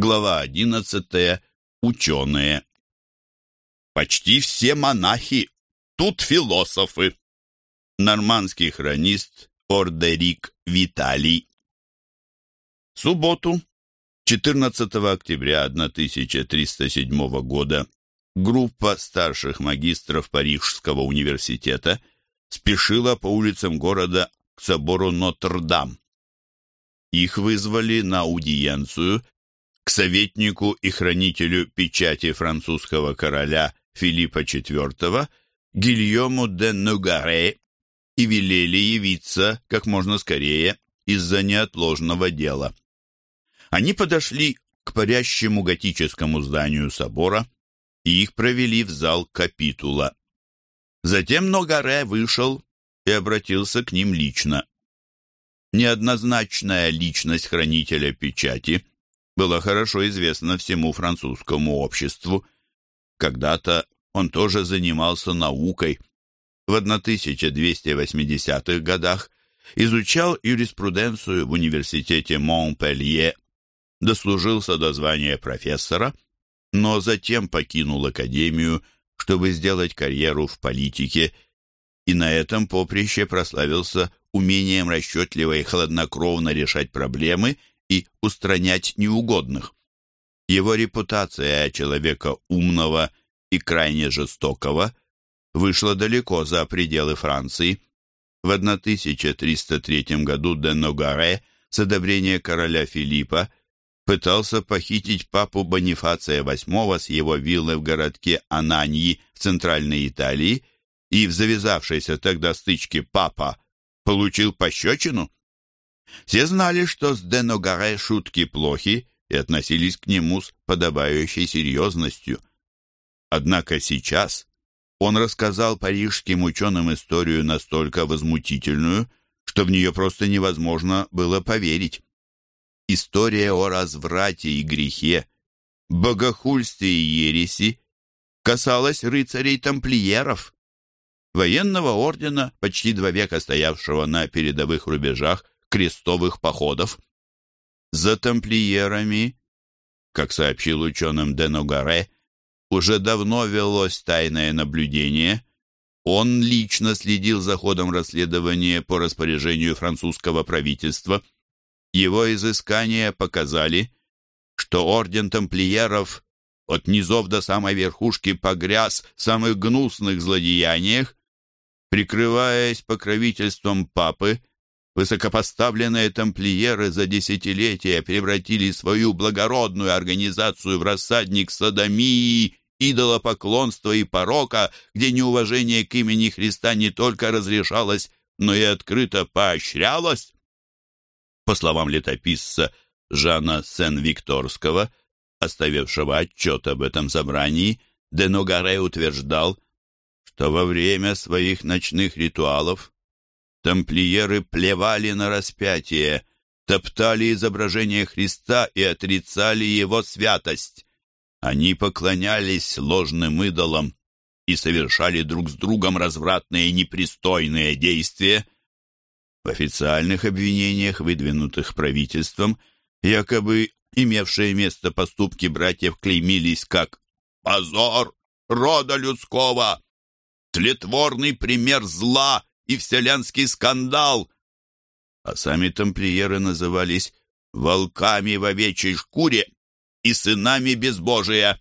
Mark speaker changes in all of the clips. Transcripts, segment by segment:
Speaker 1: Глава 11. Ученые. Почти все монахи тут философы. Нормандский хронист Ордерик Виталий. Субботу, 14 октября 1307 года, группа старших магистров Парижского университета спешила по улицам города к собору Нотр-Дам. Их вызвали на аудиенцию к советнику и хранителю печати французского короля Филиппа IV Гильому де Нугаре и велели явиться как можно скорее из-за неотложного дела. Они подошли к парящему готическому зданию собора и их провели в зал капитула. Затем Ногаре вышел и обратился к ним лично. Неоднозначная личность хранителя печати была хорошо известна всему французскому обществу. Когда-то он тоже занимался наукой. В 1280-х годах изучал юриспруденцию в университете Монпелье, дослужился до звания профессора, но затем покинул академию, чтобы сделать карьеру в политике – и на этом поприще прославился умением расчетливо и хладнокровно решать проблемы и устранять неугодных. Его репутация человека умного и крайне жестокого вышла далеко за пределы Франции. В 1303 году де Ногаре с одобрения короля Филиппа пытался похитить папу Бонифация VIII с его виллы в городке Ананьи в Центральной Италии – и в завязавшейся тогда стычке папа получил пощечину? Все знали, что с Деногаре шутки плохи и относились к нему с подобающей серьезностью. Однако сейчас он рассказал парижским ученым историю настолько возмутительную, что в нее просто невозможно было поверить. История о разврате и грехе, богохульстве и ереси касалась рыцарей-тамплиеров военного ордена, почти два века стоявшего на передовых рубежах крестовых походов. За тамплиерами, как сообщил ученым Денугаре, уже давно велось тайное наблюдение. Он лично следил за ходом расследования по распоряжению французского правительства. Его изыскания показали, что орден тамплиеров от низов до самой верхушки погряз в самых гнусных злодеяниях, Прикрываясь покровительством папы, высокопоставленные тамплиеры за десятилетия превратили свою благородную организацию в рассадник садомии, идолопоклонства и порока, где неуважение к имени Христа не только разрешалось, но и открыто поощрялось. По словам летописца Жана Сен-Викторского, оставившего отчет об этом собрании, Деногаре утверждал, что во время своих ночных ритуалов тамплиеры плевали на распятие, топтали изображение Христа и отрицали его святость. Они поклонялись ложным идолам и совершали друг с другом развратные и непристойные действия. В официальных обвинениях, выдвинутых правительством, якобы имевшие место поступки братьев клеймились как «позор рода людского», тлетворный пример зла и вселенский скандал. А сами тамплиеры назывались волками в овечьей шкуре и сынами безбожия.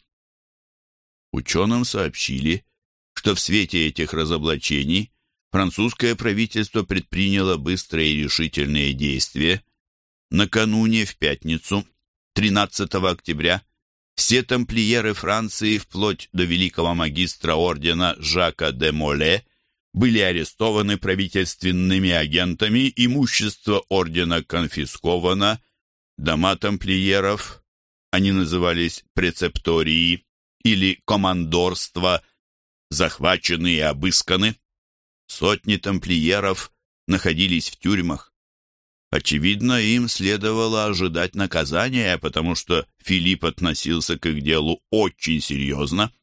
Speaker 1: Ученым сообщили, что в свете этих разоблачений французское правительство предприняло быстрые и решительные действия. Накануне, в пятницу, 13 октября, все тамплиеры Франции, вплоть до великого магистра ордена Жака де Моле, были арестованы правительственными агентами, имущество ордена конфисковано, дома тамплиеров, они назывались прецептории или командорства, захвачены и обысканы. Сотни тамплиеров находились в тюрьмах. Очевидно, им следовало ожидать наказания, потому что Филипп относился к их делу очень серьезно.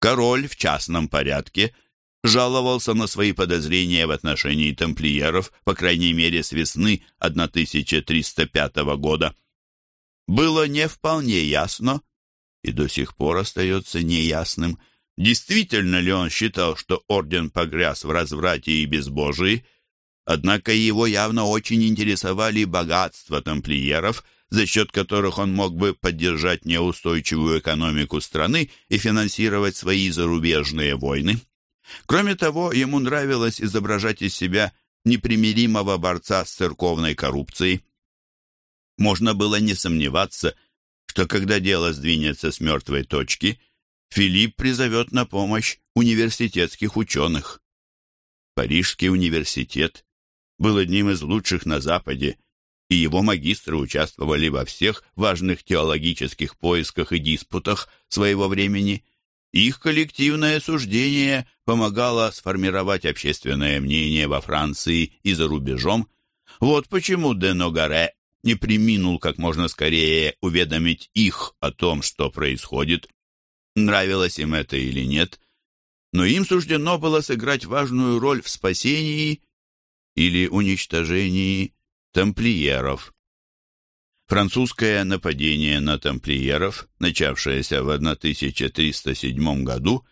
Speaker 1: Король в частном порядке жаловался на свои подозрения в отношении тамплиеров, по крайней мере, с весны 1305 года. было не вполне ясно, и до сих пор остается неясным, действительно ли он считал, что орден погряз в разврате и безбожии, однако его явно очень интересовали богатства тамплиеров, за счет которых он мог бы поддержать неустойчивую экономику страны и финансировать свои зарубежные войны. Кроме того, ему нравилось изображать из себя непримиримого борца с церковной коррупцией. Можно было не сомневаться, что когда дело сдвинется с мертвой точки, Филипп призовет на помощь университетских ученых. Парижский университет был одним из лучших на Западе, и его магистры участвовали во всех важных теологических поисках и диспутах своего времени. Их коллективное суждение помогало сформировать общественное мнение во Франции и за рубежом. Вот почему де Ногаре не приминул как можно скорее уведомить их о том, что происходит. Нравилось им это или нет, но им суждено было сыграть важную роль в спасении или уничтожении тамплиеров. Французское нападение на тамплиеров, начавшееся в 1307 году,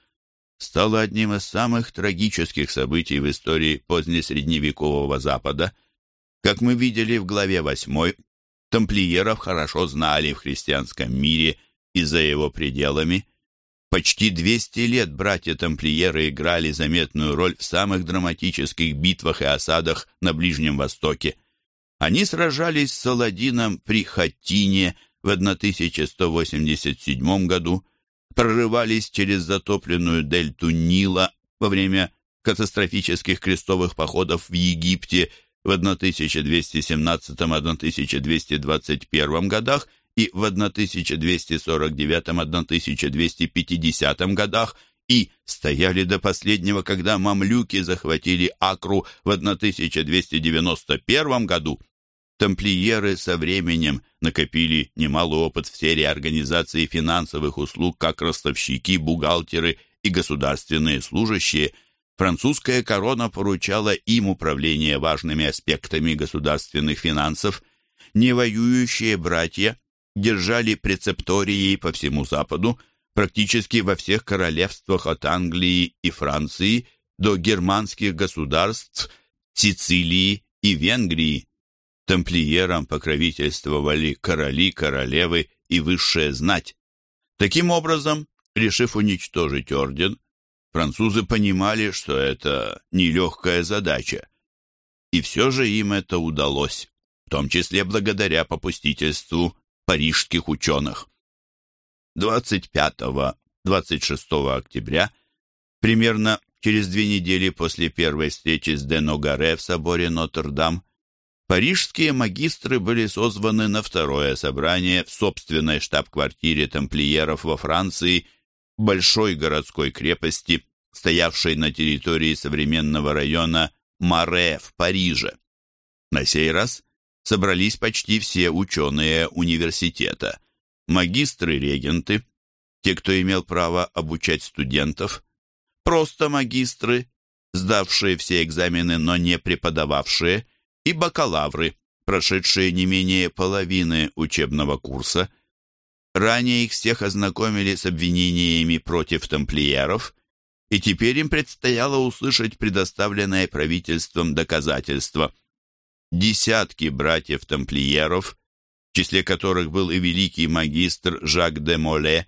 Speaker 1: стало одним из самых трагических событий в истории позднесредневекового Запада – как мы видели в главе 8, тамплиеров хорошо знали в христианском мире и за его пределами. Почти 200 лет братья-тамплиеры играли заметную роль в самых драматических битвах и осадах на Ближнем Востоке. Они сражались с Саладином при Хаттине в 1187 году, прорывались через затопленную дельту Нила во время катастрофических крестовых походов в Египте в 1217-1221 годах и в 1249-1250 годах и стояли до последнего, когда мамлюки захватили Акру в 1291 году. Тамплиеры со временем накопили немалый опыт в сфере организации финансовых услуг как ростовщики, бухгалтеры и государственные служащие – французская корона поручала им управление важными аспектами государственных финансов. Невоюющие братья держали прецептории по всему Западу, практически во всех королевствах от Англии и Франции до германских государств, Сицилии и Венгрии. Тамплиерам покровительствовали короли, королевы и высшая знать. Таким образом, решив уничтожить орден, Французы понимали, что это нелегкая задача. И все же им это удалось, в том числе благодаря попустительству парижских ученых. 25-26 октября, примерно через две недели после первой встречи с Деногаре в соборе Нотр-Дам, парижские магистры были созваны на второе собрание в собственной штаб-квартире тамплиеров во Франции – большой городской крепости, стоявшей на территории современного района Маре в Париже. На сей раз собрались почти все ученые университета, магистры-регенты, те, кто имел право обучать студентов, просто магистры, сдавшие все экзамены, но не преподававшие, и бакалавры, прошедшие не менее половины учебного курса – Ранее их всех ознакомили с обвинениями против тамплиеров, и теперь им предстояло услышать предоставленное правительством доказательства. Десятки братьев-тамплиеров, в числе которых был и великий магистр Жак де Моле,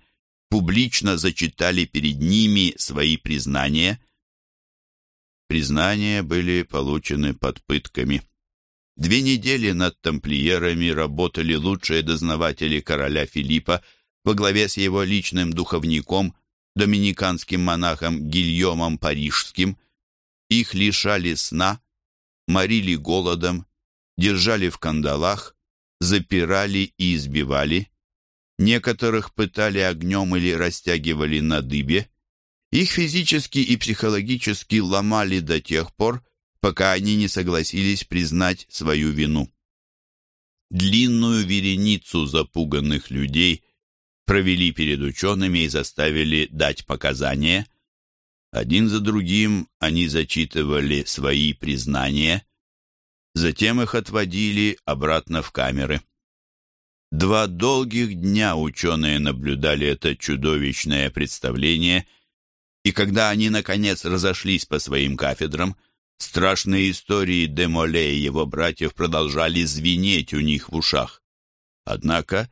Speaker 1: публично зачитали перед ними свои признания. Признания были получены под пытками. Две недели над тамплиерами работали лучшие дознаватели короля Филиппа во главе с его личным духовником, доминиканским монахом Гильомом Парижским. Их лишали сна, морили голодом, держали в кандалах, запирали и избивали. Некоторых пытали огнем или растягивали на дыбе. Их физически и психологически ломали до тех пор, пока они не согласились признать свою вину. Длинную вереницу запуганных людей провели перед учеными и заставили дать показания. Один за другим они зачитывали свои признания, затем их отводили обратно в камеры. Два долгих дня ученые наблюдали это чудовищное представление, и когда они, наконец, разошлись по своим кафедрам, страшные истории Демоле и его братьев продолжали звенеть у них в ушах. Однако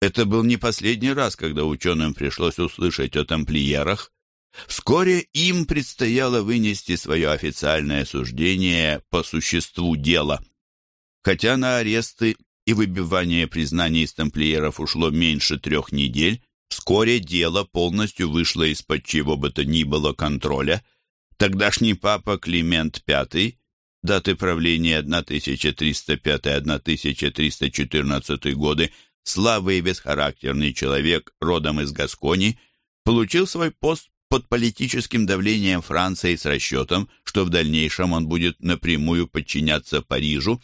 Speaker 1: это был не последний раз, когда ученым пришлось услышать о тамплиерах. Вскоре им предстояло вынести свое официальное суждение по существу дела. Хотя на аресты и выбивание признаний из тамплиеров ушло меньше трех недель, вскоре дело полностью вышло из-под чего бы то ни было контроля. Тогдашний папа Климент V, даты правления 1305-1314 годы, слабый и бесхарактерный человек, родом из Гаскони, получил свой пост под политическим давлением Франции с расчетом, что в дальнейшем он будет напрямую подчиняться Парижу,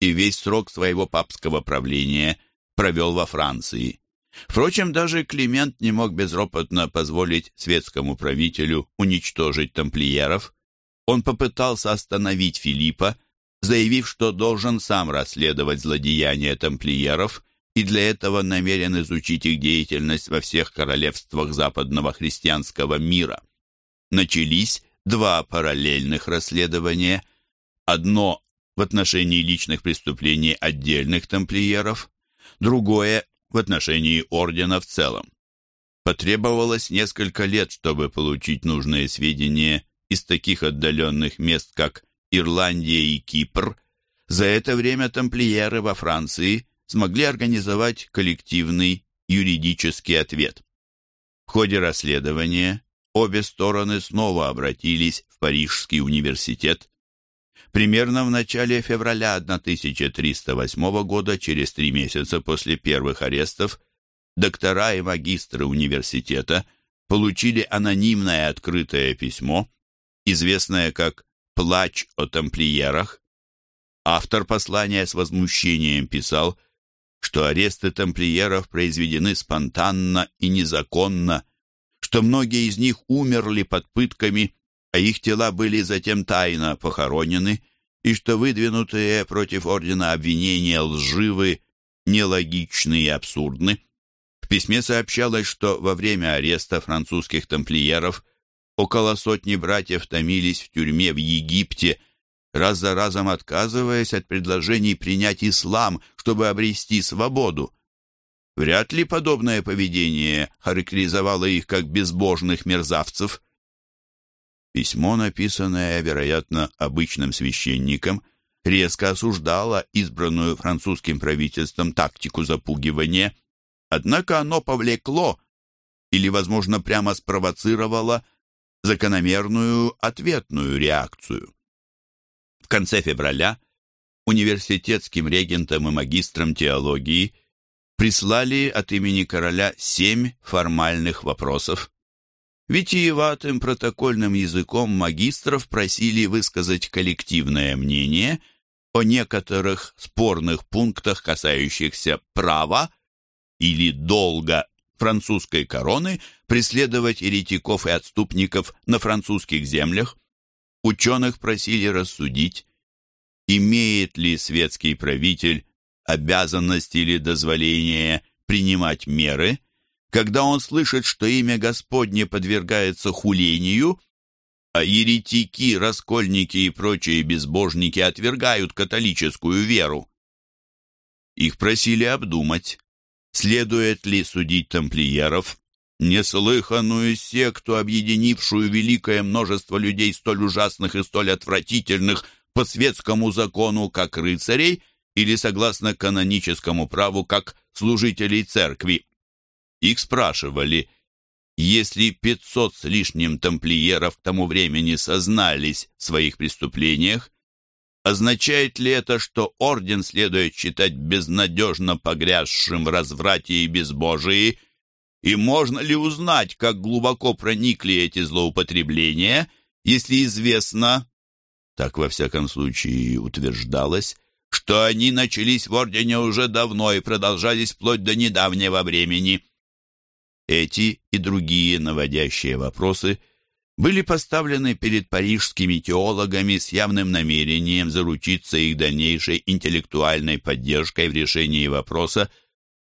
Speaker 1: и весь срок своего папского правления провел во Франции. Впрочем, даже Климент не мог безропотно позволить светскому правителю уничтожить тамплиеров. Он попытался остановить Филиппа, заявив, что должен сам расследовать злодеяния тамплиеров и для этого намерен изучить их деятельность во всех королевствах западного христианского мира. Начались два параллельных расследования. Одно в отношении личных преступлений отдельных тамплиеров, другое в отношении ордена в целом. Потребовалось несколько лет, чтобы получить нужные сведения из таких отдаленных мест, как Ирландия и Кипр. За это время тамплиеры во Франции смогли организовать коллективный юридический ответ. В ходе расследования обе стороны снова обратились в Парижский университет. Примерно в начале февраля 1308 года, через три месяца после первых арестов, доктора и магистры университета получили анонимное открытое письмо, известное как «Плач о тамплиерах». Автор послания с возмущением писал, что аресты тамплиеров произведены спонтанно и незаконно, что многие из них умерли под пытками, а их тела были затем тайно похоронены, и что выдвинутые против ордена обвинения лживы, нелогичны и абсурдны. В письме сообщалось, что во время ареста французских тамплиеров около сотни братьев томились в тюрьме в Египте – раз за разом отказываясь от предложений принять ислам, чтобы обрести свободу. Вряд ли подобное поведение характеризовало их как безбожных мерзавцев. Письмо, написанное, вероятно, обычным священником, резко осуждало избранную французским правительством тактику запугивания, однако оно повлекло или, возможно, прямо спровоцировало закономерную ответную реакцию. В конце февраля университетским регентам и магистрам теологии прислали от имени короля семь формальных вопросов. Витиеватым протокольным языком магистров просили высказать коллективное мнение о некоторых спорных пунктах, касающихся права или долга французской короны преследовать еретиков и отступников на французских землях, Ученых просили рассудить, имеет ли светский правитель обязанность или дозволение принимать меры, когда он слышит, что имя Господне подвергается хулению, а еретики, раскольники и прочие безбожники отвергают католическую веру. Их просили обдумать, следует ли судить тамплиеров неслыханную секту, объединившую великое множество людей столь ужасных и столь отвратительных по светскому закону, как рыцарей, или согласно каноническому праву, как служителей церкви. Их спрашивали, если пятьсот с лишним тамплиеров к тому времени сознались в своих преступлениях, означает ли это, что орден следует считать безнадежно погрязшим в разврате и безбожии, и можно ли узнать, как глубоко проникли эти злоупотребления, если известно, так во всяком случае утверждалось, что они начались в Ордене уже давно и продолжались вплоть до недавнего времени. Эти и другие наводящие вопросы были поставлены перед парижскими теологами с явным намерением заручиться их дальнейшей интеллектуальной поддержкой в решении вопроса,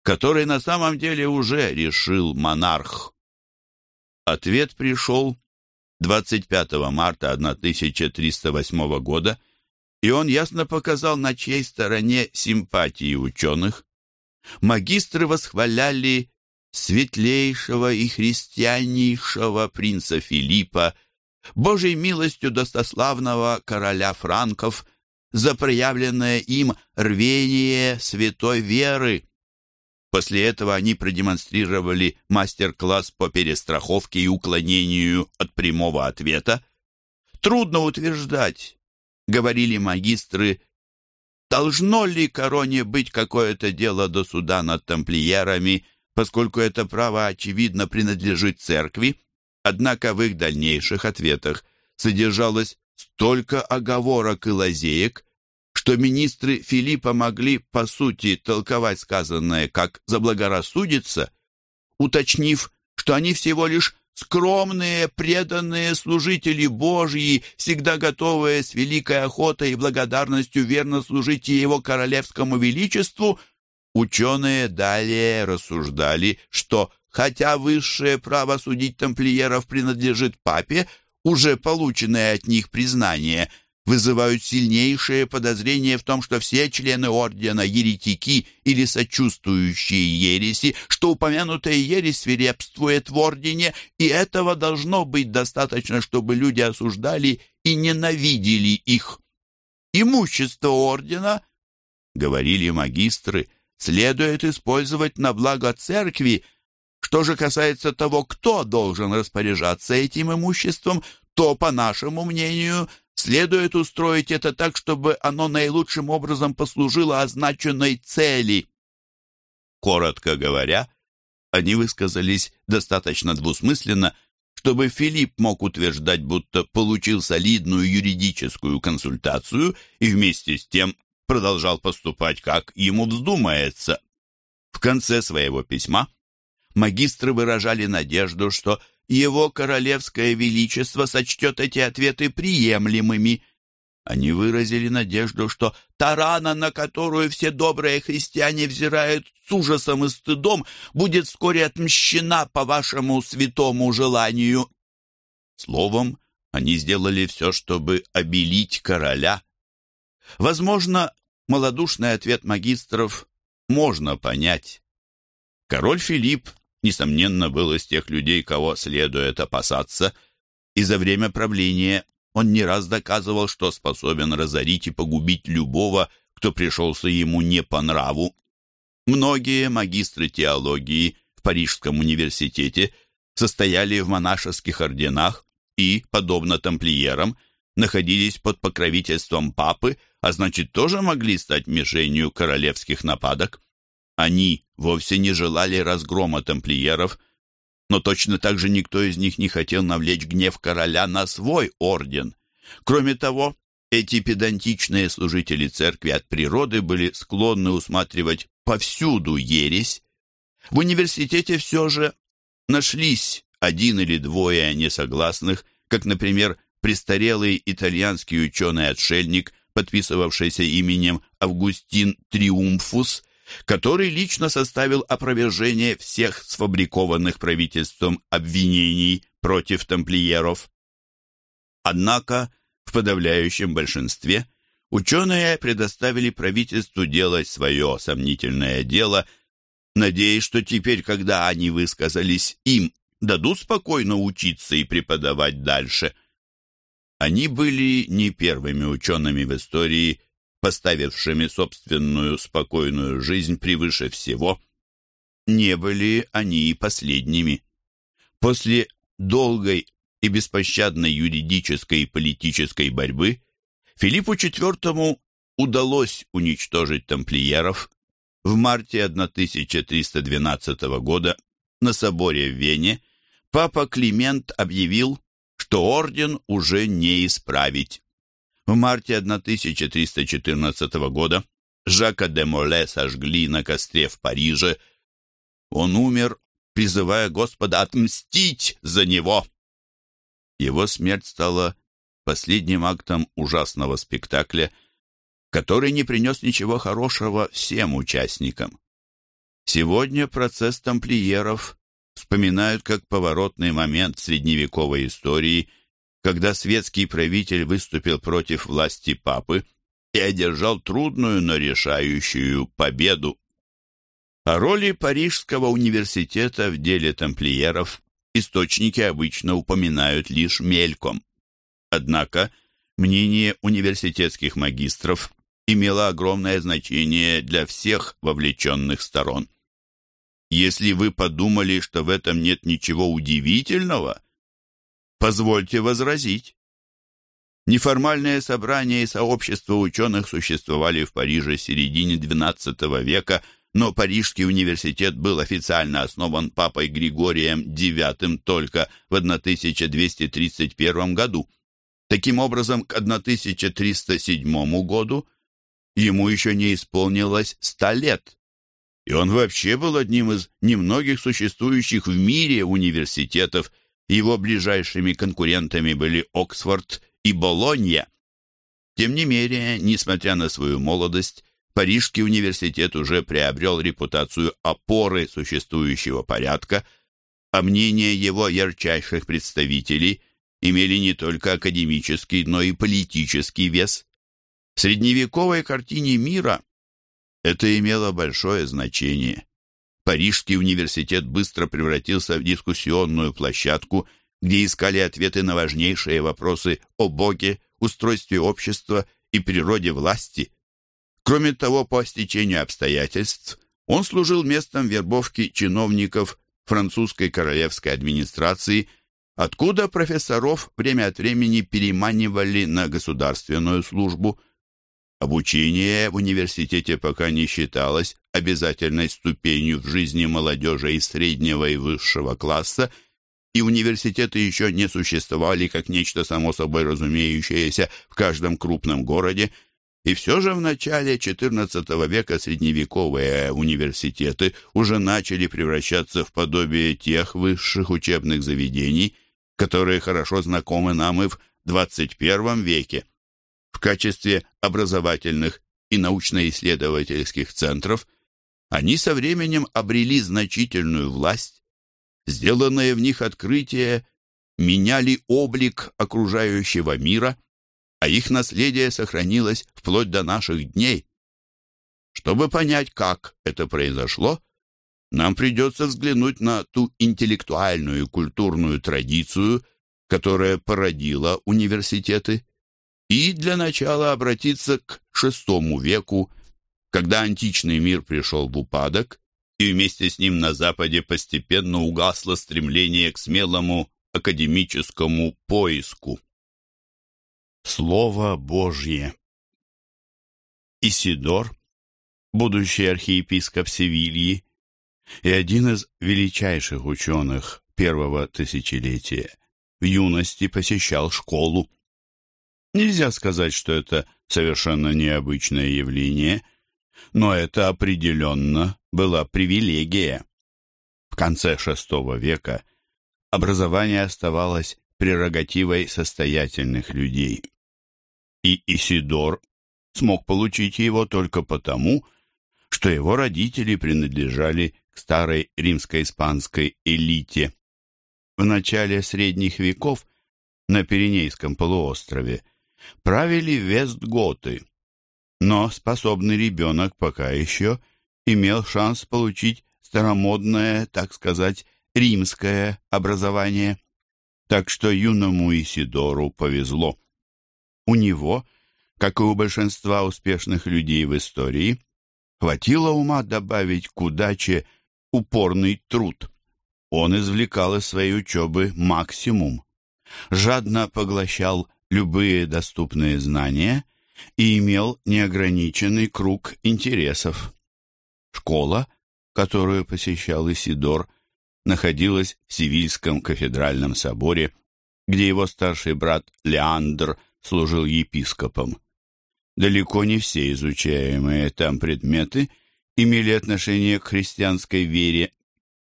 Speaker 1: который на самом деле уже решил монарх. Ответ пришел 25 марта 1308 года, и он ясно показал, на чьей стороне симпатии ученых. Магистры восхваляли светлейшего и христианнейшего принца Филиппа, Божьей милостью достославного короля франков, за проявленное им рвение святой веры. После этого они продемонстрировали мастер-класс по перестраховке и уклонению от прямого ответа. Трудно утверждать, говорили магистры, должно ли короне быть какое-то дело до суда над тамплиерами, поскольку это право, очевидно, принадлежит церкви, однако в их дальнейших ответах содержалось столько оговорок и лазеек, что министры Филиппа могли, по сути, толковать сказанное как заблагорассудится, уточнив, что они всего лишь скромные, преданные служители Божьи, всегда готовые с великой охотой и благодарностью верно служить его королевскому величеству, ученые далее рассуждали, что, хотя высшее право судить тамплиеров принадлежит папе, уже полученное от них признание – вызывают сильнейшее подозрение в том, что все члены ордена еретики или сочувствующие ереси, что упомянутая ересь свирепствует в ордене, и этого должно быть достаточно, чтобы люди осуждали и ненавидели их. Имущество ордена, говорили магистры, следует использовать на благо церкви, что же касается того, кто должен распоряжаться этим имуществом, то, по нашему мнению, Следует устроить это так, чтобы оно наилучшим образом послужило означенной цели. Коротко говоря, они высказались достаточно двусмысленно, чтобы Филипп мог утверждать, будто получил солидную юридическую консультацию и вместе с тем продолжал поступать, как ему вздумается. В конце своего письма магистры выражали надежду, что его королевское величество сочтет эти ответы приемлемыми. Они выразили надежду, что та рана, на которую все добрые христиане взирают с ужасом и стыдом, будет вскоре отмщена по вашему святому желанию. Словом, они сделали все, чтобы обелить короля. Возможно, малодушный ответ магистров можно понять. Король Филипп несомненно, был из тех людей, кого следует опасаться, и за время правления он не раз доказывал, что способен разорить и погубить любого, кто пришелся ему не по нраву. Многие магистры теологии в Парижском университете состояли в монашеских орденах и, подобно тамплиерам, находились под покровительством папы, а значит, тоже могли стать мишенью королевских нападок. Они вовсе не желали разгрома тамплиеров, но точно так же никто из них не хотел навлечь гнев короля на свой орден. Кроме того, эти педантичные служители церкви от природы были склонны усматривать повсюду ересь. В университете все же нашлись один или двое несогласных, как, например, престарелый итальянский ученый-отшельник, подписывавшийся именем Августин Триумфус – который лично составил опровержение всех сфабрикованных правительством обвинений против тамплиеров. Однако в подавляющем большинстве ученые предоставили правительству делать свое сомнительное дело, надеясь, что теперь, когда они высказались, им дадут спокойно учиться и преподавать дальше. Они были не первыми учеными в истории, поставившими собственную спокойную жизнь превыше всего, не были они и последними. После долгой и беспощадной юридической и политической борьбы Филиппу IV удалось уничтожить тамплиеров. В марте 1312 года на соборе в Вене папа Климент объявил, что орден уже не исправить. В марте 1314 года Жака де Моле сожгли на костре в Париже. Он умер, призывая Господа отмстить за него. Его смерть стала последним актом ужасного спектакля, который не принес ничего хорошего всем участникам. Сегодня процесс тамплиеров вспоминают как поворотный момент средневековой истории, когда светский правитель выступил против власти папы и одержал трудную, но решающую победу. О роли Парижского университета в деле тамплиеров источники обычно упоминают лишь мельком. Однако мнение университетских магистров имело огромное значение для всех вовлеченных сторон. Если вы подумали, что в этом нет ничего удивительного, позвольте возразить. Неформальные собрания и сообщества ученых существовали в Париже в середине XII века, но Парижский университет был официально основан папой Григорием IX только в 1231 году. Таким образом, к 1307 году ему еще не исполнилось ста лет и он вообще был одним из немногих существующих в мире университетов. Его ближайшими конкурентами были Оксфорд и Болонья. Тем не менее, несмотря на свою молодость, Парижский университет уже приобрел репутацию опоры существующего порядка, а мнения его ярчайших представителей имели не только академический, но и политический вес. В средневековой картине мира это имело большое значение. Парижский университет быстро превратился в дискуссионную площадку, где искали ответы на важнейшие вопросы о Боге, устройстве общества и природе власти. Кроме того, по стечению обстоятельств, он служил местом вербовки чиновников французской королевской администрации, откуда профессоров время от времени переманивали на государственную службу – Обучение в университете пока не считалось обязательной ступенью в жизни молодежи из среднего и высшего класса, и университеты еще не существовали как нечто само собой разумеющееся в каждом крупном городе, и все же в начале XIV века средневековые университеты уже начали превращаться в подобие тех высших учебных заведений, которые хорошо знакомы нам и в XXI веке. В качестве образовательных и научно-исследовательских центров они со временем обрели значительную власть, сделанные в них открытия меняли облик окружающего мира, а их наследие сохранилось вплоть до наших дней. Чтобы понять, как это произошло, нам придется взглянуть на ту интеллектуальную и культурную традицию, которая породила университеты и для начала обратиться к VI веку, когда античный мир пришел в упадок, и вместе с ним на Западе постепенно угасло стремление к смелому академическому поиску. Слово Божье Исидор, будущий архиепископ Севильи и один из величайших ученых первого тысячелетия, в юности посещал школу. Нельзя сказать, что это совершенно необычное явление, но это определенно была привилегия. В конце VI века образование оставалось прерогативой состоятельных людей. И Исидор смог получить его только потому, что его родители принадлежали к старой римско-испанской элите. В начале средних веков на Пиренейском полуострове – правили Вестготы, но способный ребенок пока еще имел шанс получить старомодное, так сказать, римское образование. Так что юному Исидору повезло. У него, как и у большинства успешных людей в истории, хватило ума добавить к удаче упорный труд. Он извлекал из своей учебы максимум, жадно поглощал любые доступные знания и имел неограниченный круг интересов. Школа, которую посещал Исидор, находилась в Севильском кафедральном соборе, где его старший брат Леандр служил епископом. Далеко не все изучаемые там предметы имели отношение к христианской вере.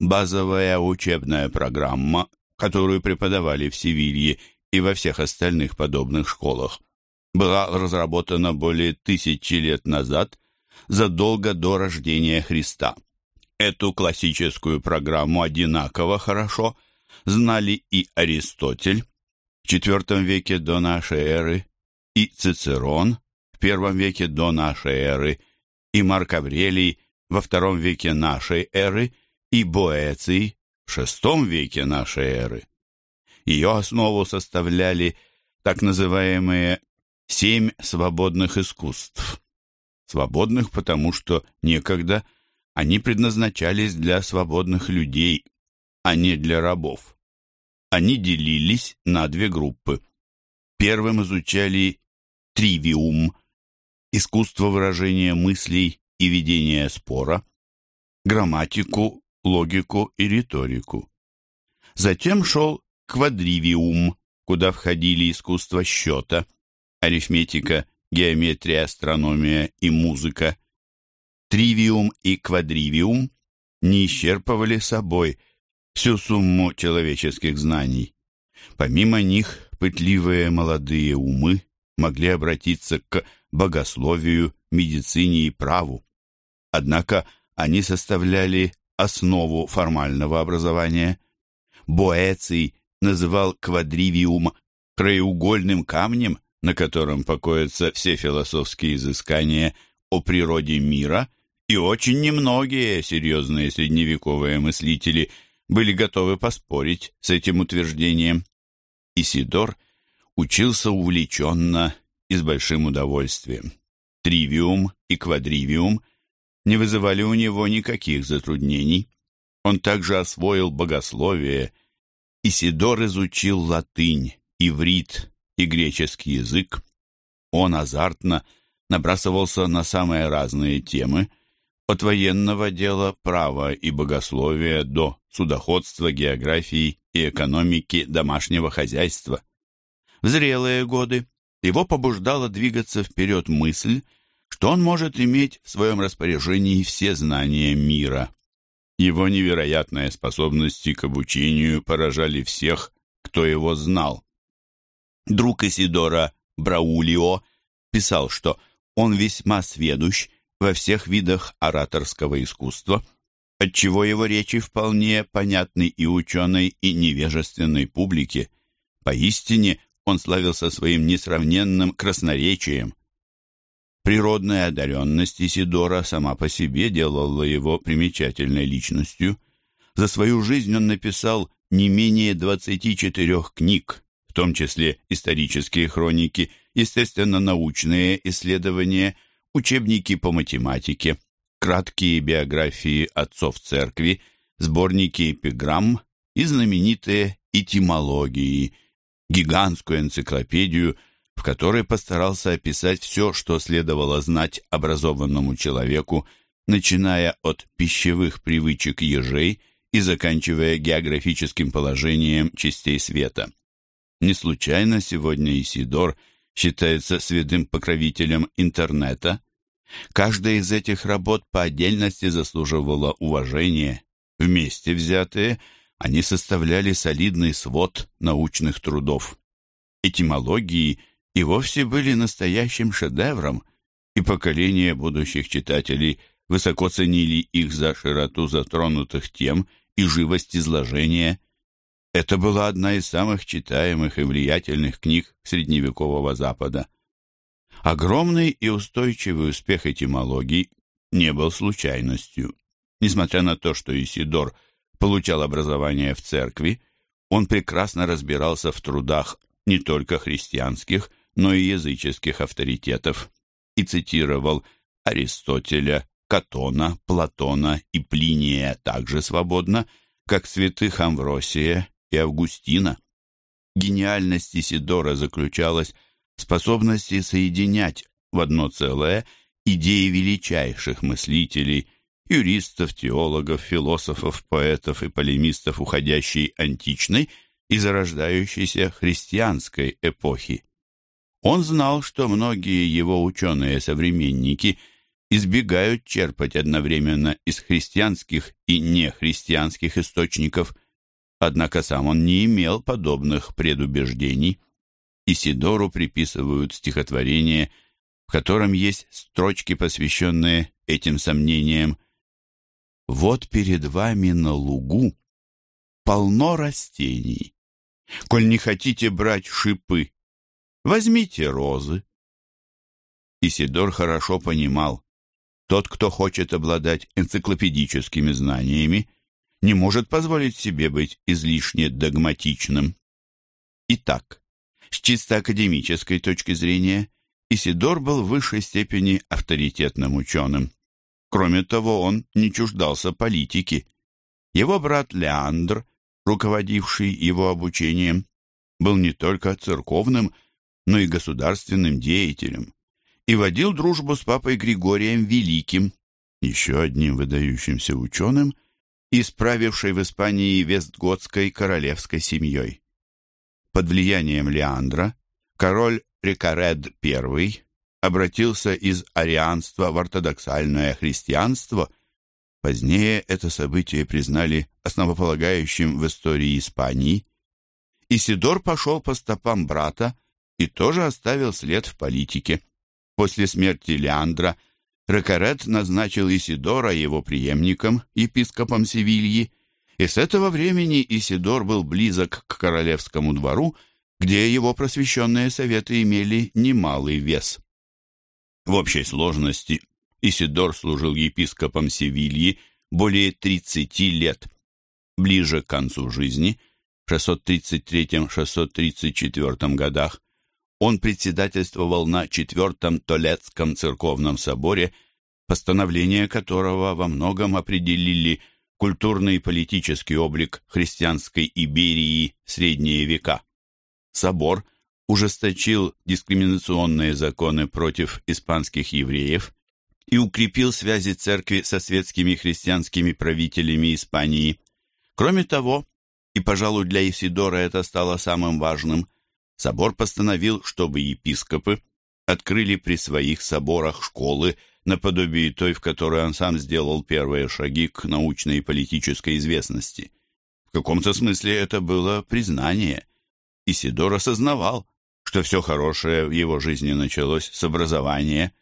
Speaker 1: Базовая учебная программа, которую преподавали в Севилье и во всех остальных подобных школах, была разработана более тысячи лет назад, задолго до рождения Христа. Эту классическую программу одинаково хорошо знали и Аристотель в IV веке до нашей эры, и Цицерон в I веке до нашей эры, и Марк Аврелий во II веке нашей эры, и Боэций в VI веке нашей эры. Ее основу составляли так называемые «семь свободных искусств». Свободных, потому что некогда они предназначались для свободных людей, а не для рабов. Они делились на две группы. Первым изучали тривиум, искусство выражения мыслей и ведения спора, грамматику, логику и риторику. Затем шел квадривиум, куда входили искусство счета, арифметика, геометрия, астрономия и музыка. Тривиум и квадривиум не исчерпывали собой всю сумму человеческих знаний. Помимо них, пытливые молодые умы могли обратиться к богословию, медицине и праву. Однако они составляли основу формального образования. Боэций называл квадривиум краеугольным камнем, на котором покоятся все философские изыскания о природе мира, и очень немногие серьезные средневековые мыслители были готовы поспорить с этим утверждением. Исидор учился увлеченно и с большим удовольствием. Тривиум и квадривиум не вызывали у него никаких затруднений. Он также освоил богословие – Исидор изучил латынь, иврит и греческий язык. Он азартно набрасывался на самые разные темы, от военного дела, права и богословия до судоходства, географии и экономики домашнего хозяйства. В зрелые годы его побуждала двигаться вперед мысль, что он может иметь в своем распоряжении все знания мира. Его невероятные способности к обучению поражали всех, кто его знал. Друг Исидора Браулио писал, что он весьма сведущ во всех видах ораторского искусства, отчего его речи вполне понятны и ученой, и невежественной публике. Поистине он славился своим несравненным красноречием, Природная одаренность Исидора сама по себе делала его примечательной личностью. За свою жизнь он написал не менее 24 книг, в том числе исторические хроники, естественно-научные исследования, учебники по математике, краткие биографии отцов церкви, сборники эпиграмм и знаменитые этимологии, гигантскую энциклопедию – в которой постарался описать все, что следовало знать образованному человеку, начиная от пищевых привычек ежей и заканчивая географическим положением частей света. Не случайно сегодня Исидор считается святым покровителем интернета. Каждая из этих работ по отдельности заслуживала уважения. Вместе взятые они составляли солидный свод научных трудов. Этимологии и вовсе были настоящим шедевром, и поколения будущих читателей высоко ценили их за широту затронутых тем и живость изложения. Это была одна из самых читаемых и влиятельных книг средневекового Запада. Огромный и устойчивый успех этимологии не был случайностью. Несмотря на то, что Исидор получал образование в церкви, он прекрасно разбирался в трудах не только христианских, но и языческих авторитетов, и цитировал Аристотеля, Катона, Платона и Плиния также свободно, как святых Амвросия и Августина. Гениальность Исидора заключалась в способности соединять в одно целое идеи величайших мыслителей, юристов, теологов, философов, поэтов и полемистов уходящей античной и зарождающейся христианской эпохи. Он знал, что многие его ученые-современники избегают черпать одновременно из христианских и нехристианских источников, однако сам он не имел подобных предубеждений. Исидору приписывают стихотворение, в котором есть строчки, посвященные этим сомнениям. Вот перед вами на лугу полно растений. Коль не хотите брать шипы, возьмите розы. Исидор хорошо понимал, тот, кто хочет обладать энциклопедическими знаниями, не может позволить себе быть излишне догматичным. Итак, с чисто академической точки зрения, Исидор был в высшей степени авторитетным ученым. Кроме того, он не чуждался политики. Его брат Леандр, руководивший его обучением, был не только церковным, но и государственным деятелем и водил дружбу с папой Григорием Великим, еще одним выдающимся ученым, исправившей в Испании Вестготской королевской семьей. Под влиянием Леандра король Рикаред I обратился из арианства в ортодоксальное христианство. Позднее это событие признали основополагающим в истории Испании. Исидор пошел по стопам брата и тоже оставил след в политике. После смерти Леандра Рекарет назначил Исидора его преемником, епископом Севильи, и с этого времени Исидор был близок к королевскому двору, где его просвещенные советы имели немалый вес. В общей сложности Исидор служил епископом Севильи более 30 лет. Ближе к концу жизни, в 633-634 годах, он председательствовал на Четвертом Толецком церковном соборе, постановления которого во многом определили культурный и политический облик христианской Иберии в средние века. Собор – ужесточил дискриминационные законы против испанских евреев и укрепил связи церкви со светскими христианскими правителями Испании. Кроме того, и, пожалуй, для Исидора это стало самым важным, собор постановил, чтобы епископы открыли при своих соборах школы наподобие той, в которой он сам сделал первые шаги к научной и политической известности. В каком-то смысле это было признание. Исидор осознавал, что все хорошее в его жизни началось с образования.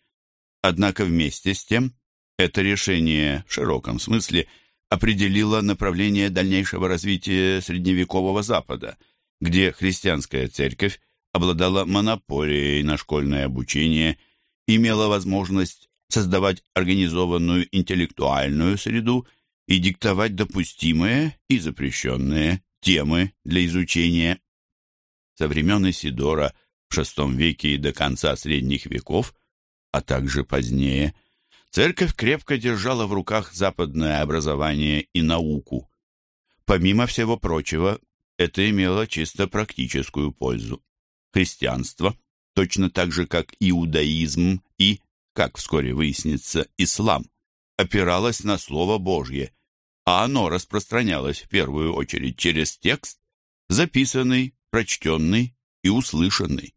Speaker 1: Однако вместе с тем это решение в широком смысле определило направление дальнейшего развития средневекового Запада, где христианская церковь обладала монополией на школьное обучение, имела возможность создавать организованную интеллектуальную среду и диктовать допустимые и запрещенные темы для изучения со времен Исидора в VI веке и до конца средних веков, а также позднее, церковь крепко держала в руках западное образование и науку. Помимо всего прочего, это имело чисто практическую пользу. Христианство, точно так же как иудаизм и, как вскоре выяснится, ислам, опиралось на Слово Божье, а оно распространялось в первую очередь через текст, записанный прочтенный и услышанный.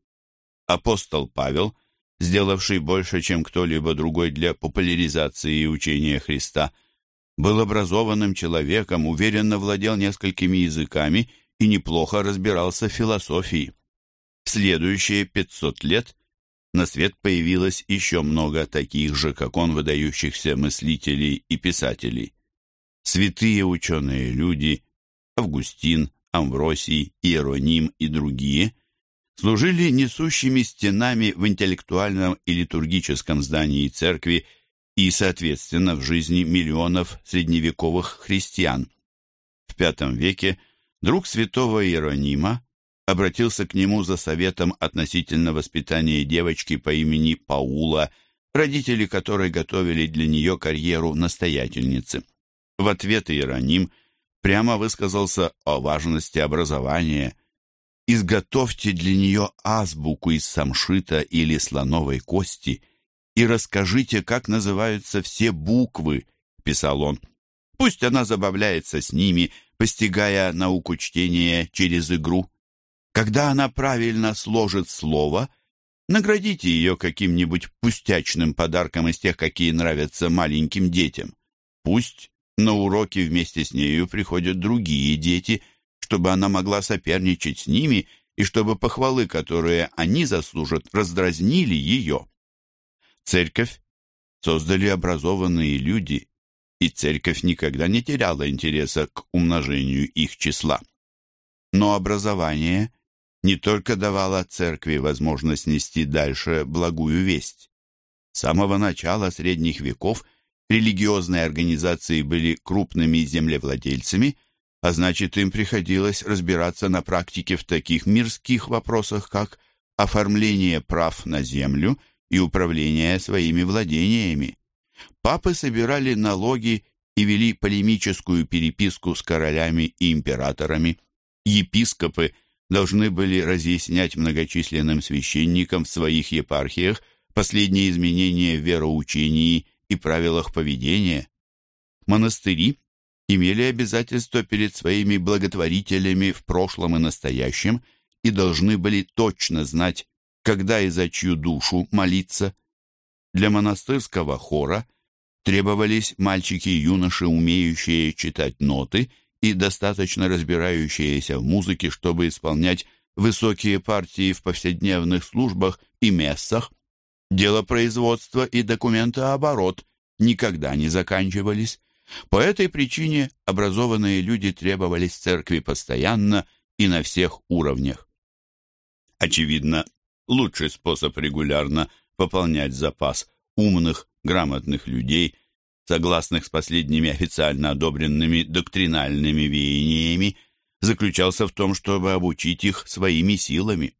Speaker 1: Апостол Павел, сделавший больше, чем кто-либо другой для популяризации учения Христа, был образованным человеком, уверенно владел несколькими языками и неплохо разбирался в философии. В следующие 500 лет на свет появилось еще много таких же, как он, выдающихся мыслителей и писателей. Святые ученые люди, Августин, Амвросий, Иероним и другие, служили несущими стенами в интеллектуальном и литургическом здании церкви и, соответственно, в жизни миллионов средневековых христиан. В V веке друг святого Иеронима обратился к нему за советом относительно воспитания девочки по имени Паула, родители которой готовили для нее карьеру настоятельницы. В ответ Иероним – прямо высказался о важности образования. Изготовьте для нее азбуку из самшита или слоновой кости и расскажите, как называются все буквы, писал он. Пусть она забавляется с ними, постигая науку чтения через игру. Когда она правильно сложит слово, наградите ее каким-нибудь пустячным подарком из тех, какие нравятся маленьким детям. Пусть на уроки вместе с нею приходят другие дети, чтобы она могла соперничать с ними и чтобы похвалы, которые они заслужат, раздразнили ее. Церковь создали образованные люди, и церковь никогда не теряла интереса к умножению их числа. Но образование не только давало церкви возможность нести дальше благую весть. С самого начала средних веков религиозные организации были крупными землевладельцами, а значит им приходилось разбираться на практике в таких мирских вопросах, как оформление прав на землю и управление своими владениями. Папы собирали налоги и вели полемическую переписку с королями и императорами. Епископы должны были разъяснять многочисленным священникам в своих епархиях последние изменения в вероучении и правилах поведения. Монастыри имели обязательства перед своими благотворителями в прошлом и настоящем и должны были точно знать, когда и за чью душу молиться. Для монастырского хора требовались мальчики и юноши, умеющие читать ноты и достаточно разбирающиеся в музыке, чтобы исполнять высокие партии в повседневных службах и мессах. Дело производства и документооборот никогда не заканчивались. По этой причине образованные люди требовались церкви постоянно и на всех уровнях. Очевидно, лучший способ регулярно пополнять запас умных, грамотных людей, согласных с последними официально одобренными доктринальными веяниями, заключался в том, чтобы обучить их своими силами.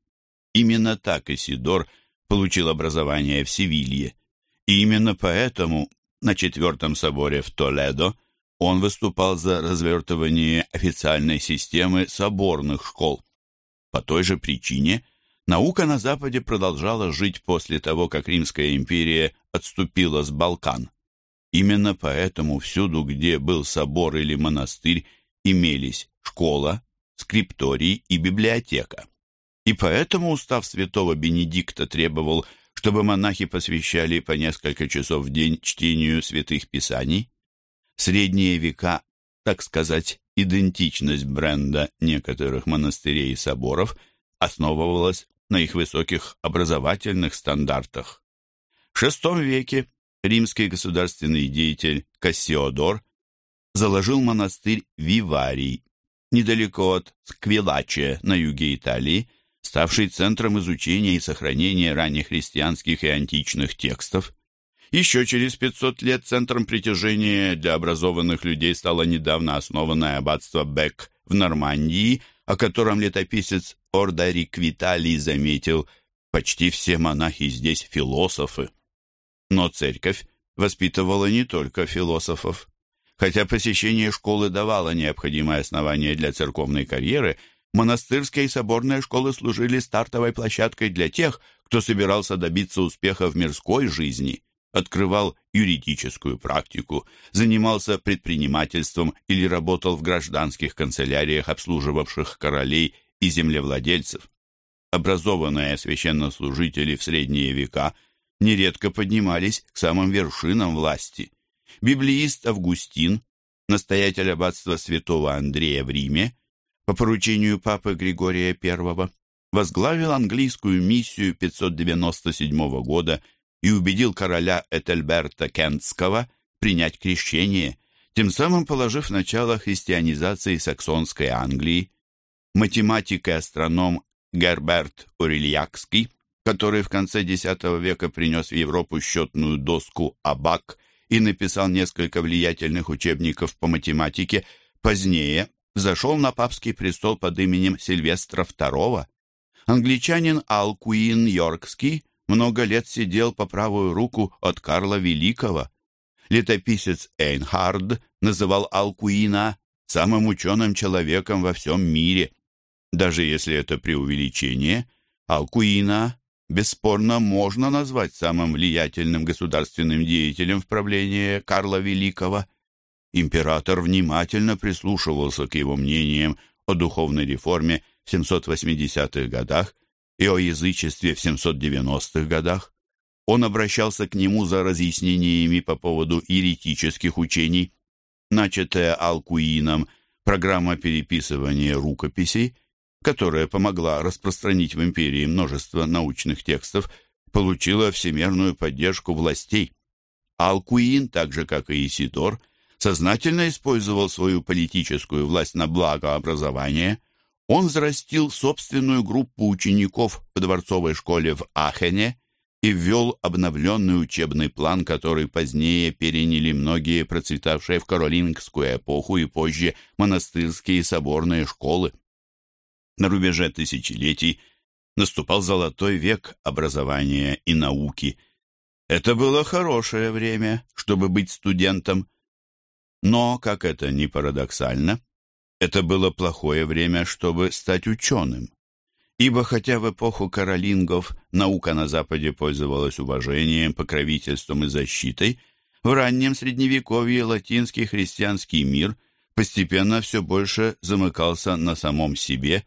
Speaker 1: Именно так Исидор получил образование в Севилье. И именно поэтому на Четвертом соборе в Толедо он выступал за развертывание официальной системы соборных школ. По той же причине наука на Западе продолжала жить после того, как Римская империя отступила с Балкан. Именно поэтому всюду, где был собор или монастырь, имелись школа, скрипторий и библиотека. И поэтому устав святого Бенедикта требовал, чтобы монахи посвящали по несколько часов в день чтению святых писаний. В средние века, так сказать, идентичность бренда некоторых монастырей и соборов основывалась на их высоких образовательных стандартах. В VI веке римский государственный деятель Кассиодор заложил монастырь Виварий, недалеко от Сквилаче на юге Италии, ставший центром изучения и сохранения раннехристианских и античных текстов. Еще через 500 лет центром притяжения для образованных людей стало недавно основанное аббатство Бек в Нормандии, о котором летописец Ордарик Виталий заметил, почти все монахи здесь философы. Но церковь воспитывала не только философов. Хотя посещение школы давало необходимое основание для церковной карьеры, монастырские и соборные школы служили стартовой площадкой для тех, кто собирался добиться успеха в мирской жизни открывал юридическую практику, занимался предпринимательством или работал в гражданских канцеляриях, обслуживавших королей и землевладельцев. Образованные священнослужители в средние века нередко поднимались к самым вершинам власти. Библеист Августин, настоятель аббатства святого Андрея в Риме, по поручению папы Григория I, возглавил английскую миссию 597 года и убедил короля Этельберта Кентского принять крещение, тем самым положив начало христианизации саксонской Англии. Математик и астроном Герберт Орельякский, который в конце X века принес в Европу счетную доску «Абак» и написал несколько влиятельных учебников по математике, позднее зашел на папский престол под именем Сильвестра II. Англичанин Алкуин Йоркский много лет сидел по правую руку от Карла Великого. Летописец Эйнхард называл Алкуина самым ученым человеком во всем мире. Даже если это преувеличение, Алкуина бесспорно можно назвать самым влиятельным государственным деятелем в правлении Карла Великого. Император внимательно прислушивался к его мнениям о духовной реформе в 780-х годах и о язычестве в 790-х годах. Он обращался к нему за разъяснениями по поводу еретических учений. Начатая Алкуином программа переписывания рукописей, которая помогла распространить в империи множество научных текстов, получила всемирную поддержку властей. Алкуин, так же как и Исидор, сознательно использовал свою политическую власть на благо образования. Он взрастил собственную группу учеников в дворцовой школе в Ахене и ввел обновленный учебный план, который позднее переняли многие процветавшие в каролингскую эпоху и позже монастырские и соборные школы. На рубеже тысячелетий наступал золотой век образования и науки. Это было хорошее время, чтобы быть студентом. Но, как это ни парадоксально, это было плохое время, чтобы стать ученым. Ибо хотя в эпоху каролингов наука на Западе пользовалась уважением, покровительством и защитой, в раннем Средневековье латинский христианский мир постепенно все больше замыкался на самом себе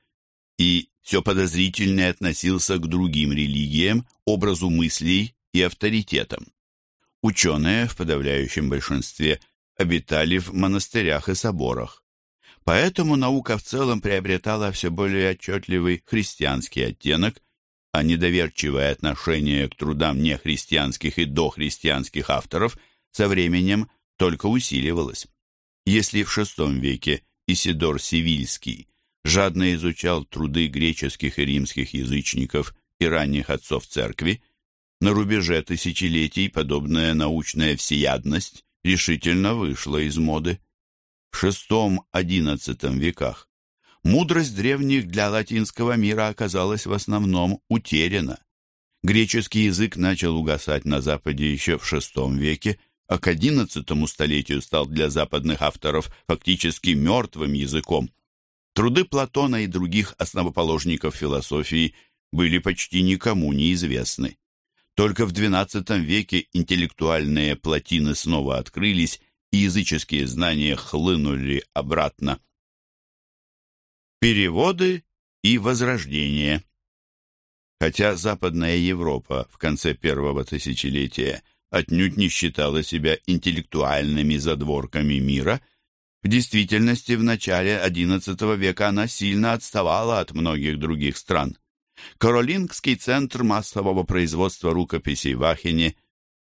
Speaker 1: и все подозрительнее относился к другим религиям, образу мыслей и авторитетам. Ученые в подавляющем большинстве обитали в монастырях и соборах. Поэтому наука в целом приобретала все более отчетливый христианский оттенок, а недоверчивое отношение к трудам нехристианских и дохристианских авторов со временем только усиливалось. Если в VI веке Исидор Сивильский жадно изучал труды греческих и римских язычников и ранних отцов церкви, на рубеже тысячелетий подобная научная всеядность решительно вышла из моды в VI-XI веках, мудрость древних для латинского мира оказалась в основном утеряна. Греческий язык начал угасать на Западе еще в VI веке, а к XI столетию стал для западных авторов фактически мертвым языком. Труды Платона и других основоположников философии были почти никому неизвестны. Только в XII веке интеллектуальные плотины снова открылись, и языческие знания хлынули обратно. Переводы и возрождение Хотя Западная Европа в конце первого тысячелетия отнюдь не считала себя интеллектуальными задворками мира, в действительности в начале XI века она сильно отставала от многих других стран. Каролингский центр массового производства рукописей в Ахене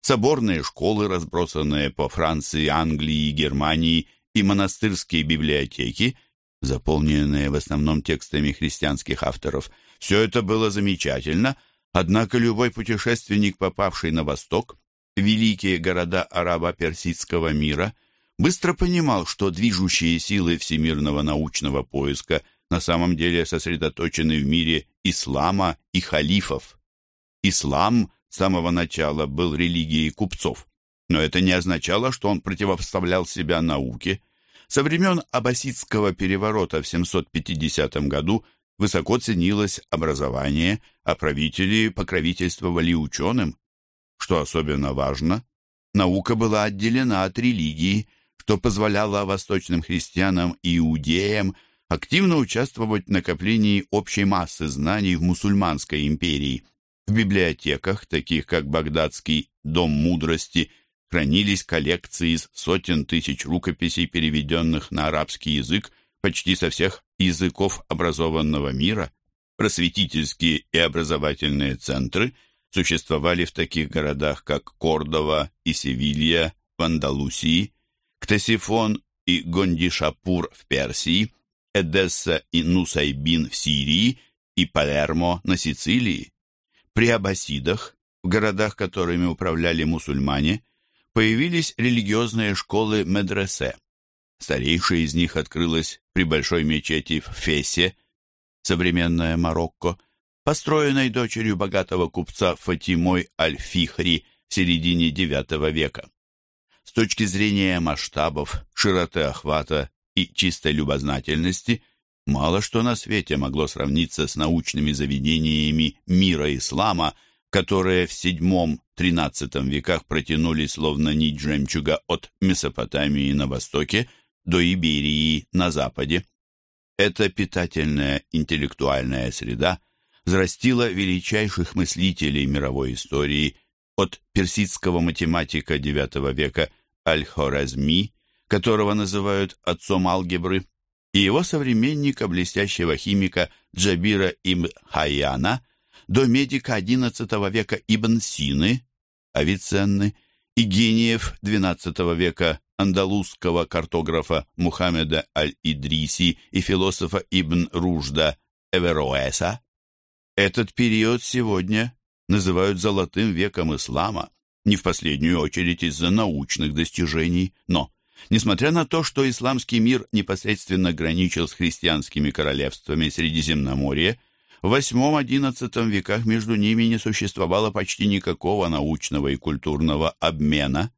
Speaker 1: соборные школы, разбросанные по Франции, Англии и Германии, и монастырские библиотеки, заполненные в основном текстами христианских авторов. Все это было замечательно, однако любой путешественник, попавший на восток, великие города араба-персидского мира, быстро понимал, что движущие силы всемирного научного поиска на самом деле сосредоточены в мире ислама и халифов. Ислам с самого начала был религией купцов, но это не означало, что он противопоставлял себя науке. Со времен Аббасидского переворота в 750 году высоко ценилось образование, а правители покровительствовали ученым. Что особенно важно, наука была отделена от религии, что позволяло восточным христианам и иудеям активно участвовать в накоплении общей массы знаний в мусульманской империи – в библиотеках, таких как Багдадский «Дом мудрости», хранились коллекции из сотен тысяч рукописей, переведенных на арабский язык почти со всех языков образованного мира. Просветительские и образовательные центры существовали в таких городах, как Кордова и Севилья в Андалусии, Ктесифон и Гондишапур в Персии, Эдесса и Нусайбин в Сирии и Палермо на Сицилии. При аббасидах, в городах, которыми управляли мусульмане, появились религиозные школы медресе. Старейшая из них открылась при большой мечети в Фесе, современное Марокко, построенной дочерью богатого купца Фатимой Аль-Фихри в середине IX века. С точки зрения масштабов, широты охвата и чистой любознательности – Мало что на свете могло сравниться с научными заведениями мира ислама, которые в VII-XIII веках протянули словно нить жемчуга от Месопотамии на востоке до Иберии на западе. Эта питательная интеллектуальная среда взрастила величайших мыслителей мировой истории от персидского математика IX века Аль-Хорезми, которого называют отцом алгебры, и его современника, блестящего химика Джабира Ибн Хайяна, до медика XI века Ибн Сины, Авиценны, и гениев XII века андалузского картографа Мухаммеда Аль-Идриси и философа Ибн Ружда Эвероэса. Этот период сегодня называют золотым веком ислама, не в последнюю очередь из-за научных достижений, но Несмотря на то, что исламский мир непосредственно граничил с христианскими королевствами Средиземноморья, в VIII-XI веках между ними не существовало почти никакого научного и культурного обмена.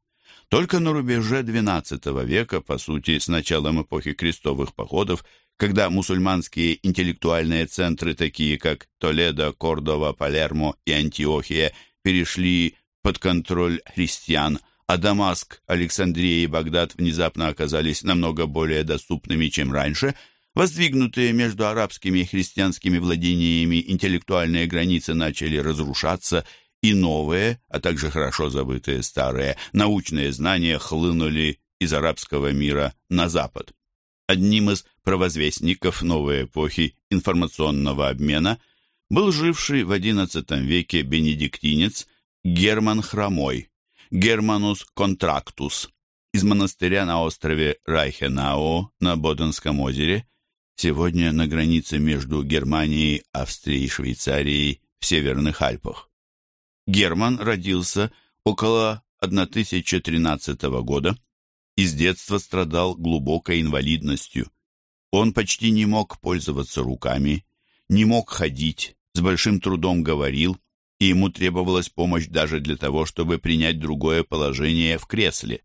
Speaker 1: Только на рубеже XII века, по сути, с началом эпохи крестовых походов, когда мусульманские интеллектуальные центры, такие как Толедо, Кордова, Палермо и Антиохия, перешли под контроль христиан, а Дамаск, Александрия и Багдад внезапно оказались намного более доступными, чем раньше, воздвигнутые между арабскими и христианскими владениями интеллектуальные границы начали разрушаться, и новые, а также хорошо забытые старые, научные знания хлынули из арабского мира на запад. Одним из провозвестников новой эпохи информационного обмена был живший в XI веке бенедиктинец Герман Хромой, Германус Контрактус из монастыря на острове Райхенау на Боденском озере, сегодня на границе между Германией, Австрией и Швейцарией в Северных Альпах. Герман родился около 1013 года и с детства страдал глубокой инвалидностью. Он почти не мог пользоваться руками, не мог ходить, с большим трудом говорил, и ему требовалась помощь даже для того, чтобы принять другое положение в кресле.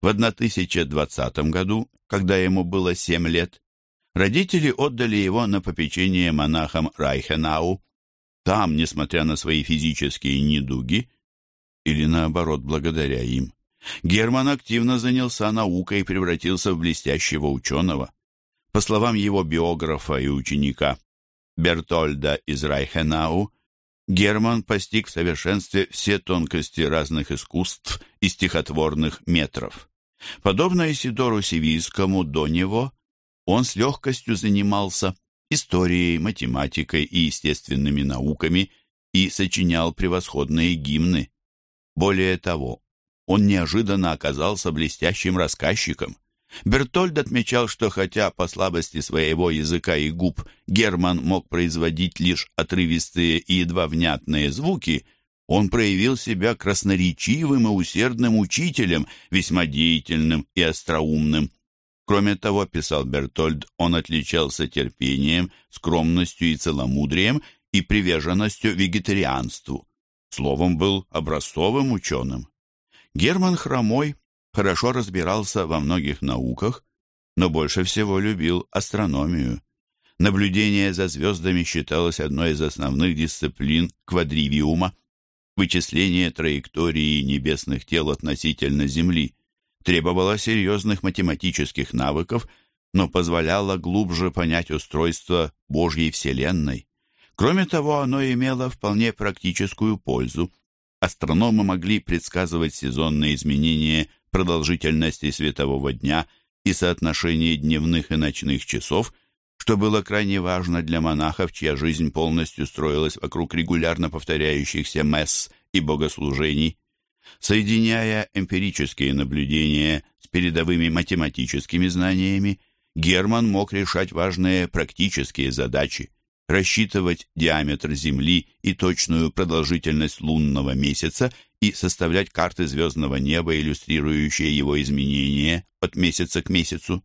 Speaker 1: В 1020 году, когда ему было 7 лет, родители отдали его на попечение монахам Райхенау. Там, несмотря на свои физические недуги, или наоборот, благодаря им, Герман активно занялся наукой и превратился в блестящего ученого. По словам его биографа и ученика Бертольда из Райхенау, Герман постиг в совершенстве все тонкости разных искусств и стихотворных метров. Подобно Исидору Сивийскому до него, он с легкостью занимался историей, математикой и естественными науками и сочинял превосходные гимны. Более того, он неожиданно оказался блестящим рассказчиком. Бертольд отмечал, что хотя по слабости своего языка и губ Герман мог производить лишь отрывистые и едва внятные звуки, он проявил себя красноречивым и усердным учителем, весьма деятельным и остроумным. Кроме того, писал Бертольд, он отличался терпением, скромностью и целомудрием и приверженностью вегетарианству. Словом, был образцовым ученым. Герман Хромой хорошо разбирался во многих науках, но больше всего любил астрономию. Наблюдение за звездами считалось одной из основных дисциплин квадривиума. Вычисление траектории небесных тел относительно Земли требовало серьезных математических навыков, но позволяло глубже понять устройство Божьей Вселенной. Кроме того, оно имело вполне практическую пользу. Астрономы могли предсказывать сезонные изменения продолжительности светового дня и соотношении дневных и ночных часов, что было крайне важно для монахов, чья жизнь полностью строилась вокруг регулярно повторяющихся месс и богослужений. Соединяя эмпирические наблюдения с передовыми математическими знаниями, Герман мог решать важные практические задачи рассчитывать диаметр Земли и точную продолжительность лунного месяца и составлять карты звездного неба, иллюстрирующие его изменения от месяца к месяцу.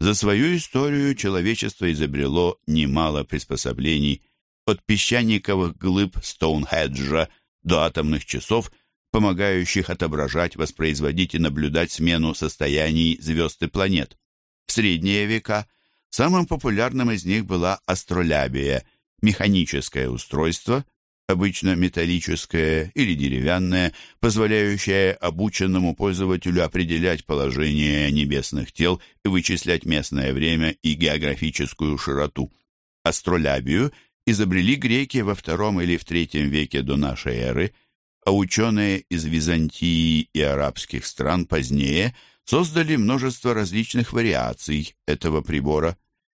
Speaker 1: За свою историю человечество изобрело немало приспособлений от песчаниковых глыб Стоунхеджа до атомных часов, помогающих отображать, воспроизводить и наблюдать смену состояний звезд и планет. В средние века самым популярным из них была астролябия, механическое устройство, обычно металлическое или деревянное, позволяющее обученному пользователю определять положение небесных тел и вычислять местное время и географическую широту. Астролябию изобрели греки во втором или в третьем веке до нашей эры, а ученые из Византии и арабских стран позднее создали множество различных вариаций этого прибора.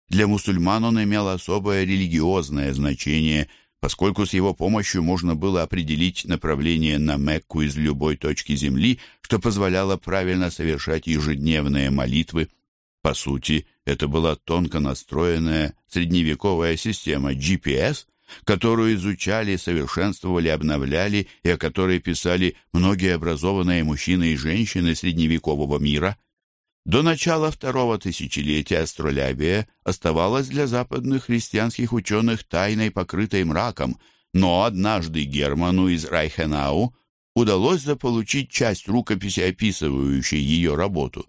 Speaker 1: Для мусульман он имел особое религиозное значение – поскольку с его помощью можно было определить направление на Мекку из любой точки Земли, что позволяло правильно совершать ежедневные молитвы. По сути, это была тонко настроенная средневековая система GPS, которую изучали, совершенствовали, обновляли и о которой писали многие образованные мужчины и женщины средневекового мира. До начала второго тысячелетия астролябия оставалась для западных христианских ученых тайной, покрытой мраком, но однажды Герману из Райхенау удалось заполучить часть рукописи, описывающей ее работу.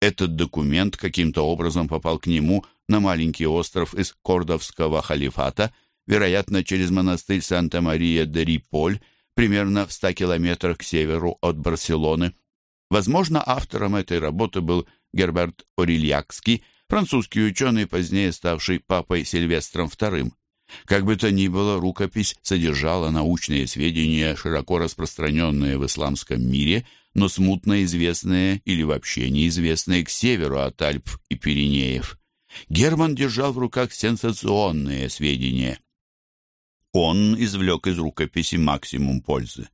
Speaker 1: Этот документ каким-то образом попал к нему на маленький остров из Кордовского халифата, вероятно, через монастырь Санта-Мария-де-Риполь, примерно в ста километрах к северу от Барселоны. Возможно, автором этой работы был Герберт Орильякский, французский ученый, позднее ставший папой Сильвестром II. Как бы то ни было, рукопись содержала научные сведения, широко распространенные в исламском мире, но смутно известные или вообще неизвестные к северу от Альп и Пиренеев. Герман держал в руках сенсационные сведения. Он извлек из рукописи максимум пользы.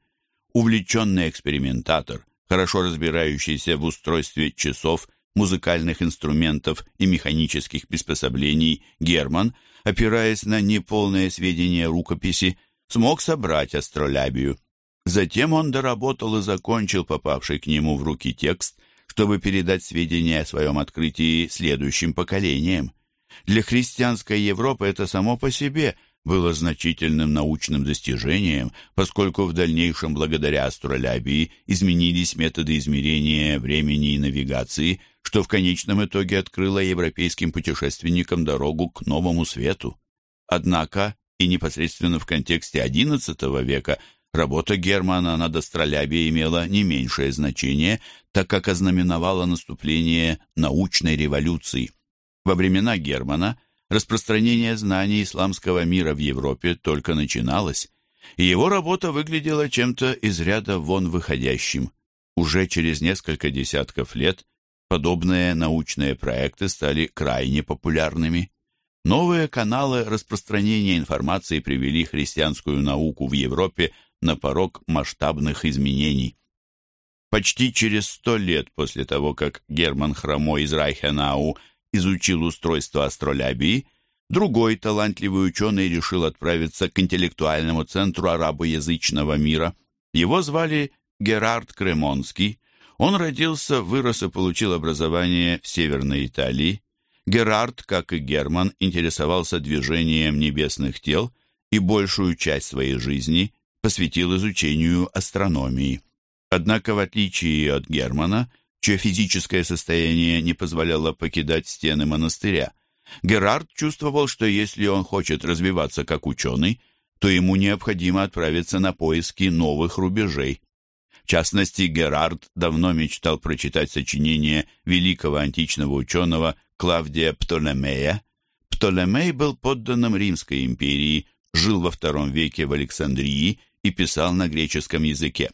Speaker 1: Увлеченный экспериментатор, хорошо разбирающийся в устройстве часов, музыкальных инструментов и механических приспособлений, Герман, опираясь на неполные сведения рукописи, смог собрать астролябию. Затем он доработал и закончил попавший к нему в руки текст, чтобы передать сведения о своем открытии следующим поколениям. Для христианской Европы это само по себе – было значительным научным достижением, поскольку в дальнейшем благодаря астролябии изменились методы измерения времени и навигации, что в конечном итоге открыло европейским путешественникам дорогу к новому свету. Однако и непосредственно в контексте XI века работа Германа над астролябией имела не меньшее значение, так как ознаменовала наступление научной революции. Во времена Германа – Распространение знаний исламского мира в Европе только начиналось, и его работа выглядела чем-то из ряда вон выходящим. Уже через несколько десятков лет подобные научные проекты стали крайне популярными. Новые каналы распространения информации привели христианскую науку в Европе на порог масштабных изменений. Почти через сто лет после того, как Герман Хромой из Райхенау изучил устройство астролябии, другой талантливый ученый решил отправиться к интеллектуальному центру арабоязычного мира. Его звали Герард Кремонский. Он родился, вырос и получил образование в Северной Италии. Герард, как и Герман, интересовался движением небесных тел и большую часть своей жизни посвятил изучению астрономии. Однако, в отличие от Германа, чье физическое состояние не позволяло покидать стены монастыря. Герард чувствовал, что если он хочет развиваться как ученый, то ему необходимо отправиться на поиски новых рубежей. В частности, Герард давно мечтал прочитать сочинение великого античного ученого Клавдия Птолемея. Птолемей был подданным Римской империи, жил во втором веке в Александрии и писал на греческом языке.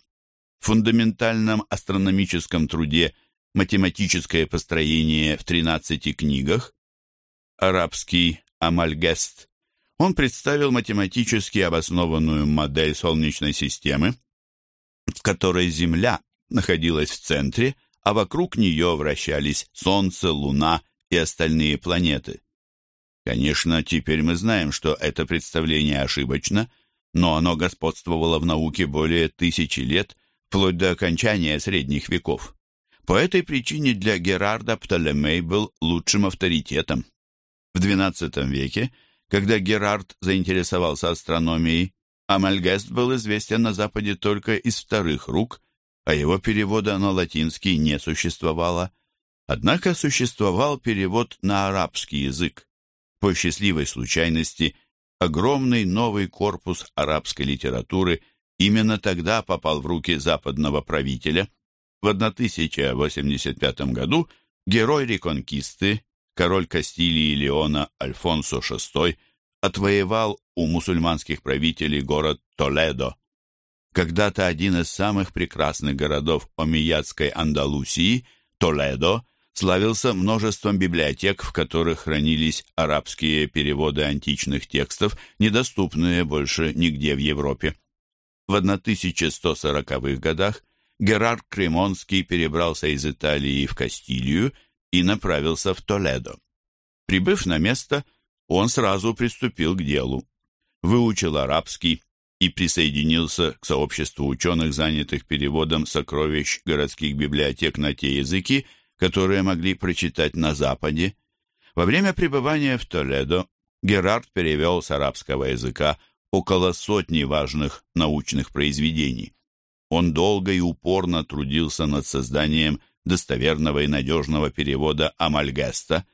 Speaker 1: В фундаментальном астрономическом труде «Математическое построение в 13 книгах» арабский Амальгест он представил математически обоснованную модель Солнечной системы, в которой Земля находилась в центре, а вокруг нее вращались Солнце, Луна и остальные планеты. Конечно, теперь мы знаем, что это представление ошибочно, но оно господствовало в науке более тысячи лет вплоть до окончания средних веков. По этой причине для Герарда Птолемей был лучшим авторитетом. В XII веке, когда Герард заинтересовался астрономией, Амальгест был известен на Западе только из вторых рук, а его перевода на латинский не существовало. Однако существовал перевод на арабский язык. По счастливой случайности, огромный новый корпус арабской литературы – Именно тогда попал в руки западного правителя. В 1085 году герой реконкисты, король Кастилии Леона Альфонсо VI, отвоевал у мусульманских правителей город Толедо. Когда-то один из самых прекрасных городов Омейядской Андалусии, Толедо, славился множеством библиотек, в которых хранились арабские переводы античных текстов, недоступные больше нигде в Европе. В 1140-х годах Герард Кремонский перебрался из Италии в Кастилию и направился в Толедо. Прибыв на место, он сразу приступил к делу. Выучил арабский и присоединился к сообществу ученых, занятых переводом сокровищ городских библиотек на те языки, которые могли прочитать на Западе. Во время пребывания в Толедо Герард перевел с арабского языка около сотни важных научных произведений. Он долго и упорно трудился над созданием достоверного и надежного перевода Амальгеста.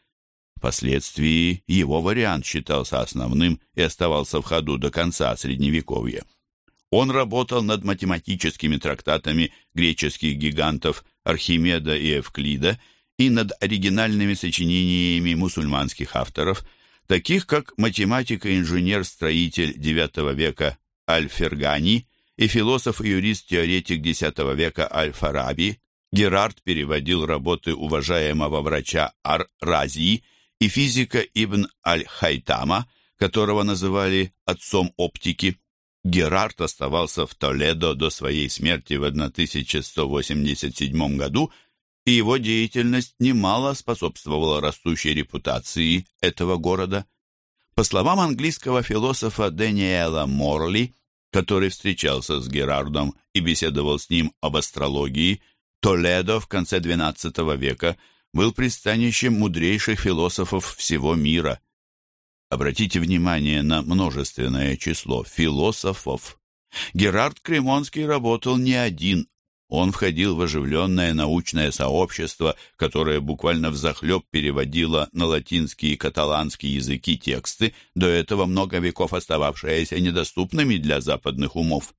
Speaker 1: Впоследствии его вариант считался основным и оставался в ходу до конца Средневековья. Он работал над математическими трактатами греческих гигантов Архимеда и Евклида и над оригинальными сочинениями мусульманских авторов, таких как математик и инженер-строитель IX века Аль-Фергани и философ и юрист-теоретик X века Аль-Фараби, Герард переводил работы уважаемого врача Ар-Рази и физика Ибн Аль-Хайтама, которого называли «отцом оптики», Герард оставался в Толедо до своей смерти в 1187 году, и его деятельность немало способствовала растущей репутации этого города. По словам английского философа Дэниела Морли, который встречался с Герардом и беседовал с ним об астрологии, Толедо в конце XII века был пристанищем мудрейших философов всего мира – Обратите внимание на множественное число философов. Герард Кремонский работал не один. Он входил в оживленное научное сообщество, которое буквально взахлеб переводило на латинский и каталанский языки тексты, до этого много веков остававшиеся недоступными для западных умов.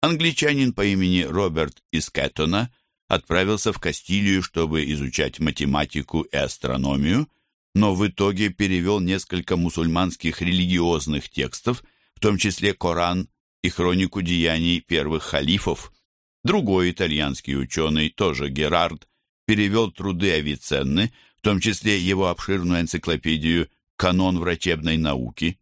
Speaker 1: Англичанин по имени Роберт из Кэттона отправился в Кастилию, чтобы изучать математику и астрономию, но в итоге перевел несколько мусульманских религиозных текстов, в том числе Коран и хронику деяний первых халифов. Другой итальянский ученый, тоже Герард, перевел труды Авиценны, в том числе его обширную энциклопедию «Канон врачебной науки».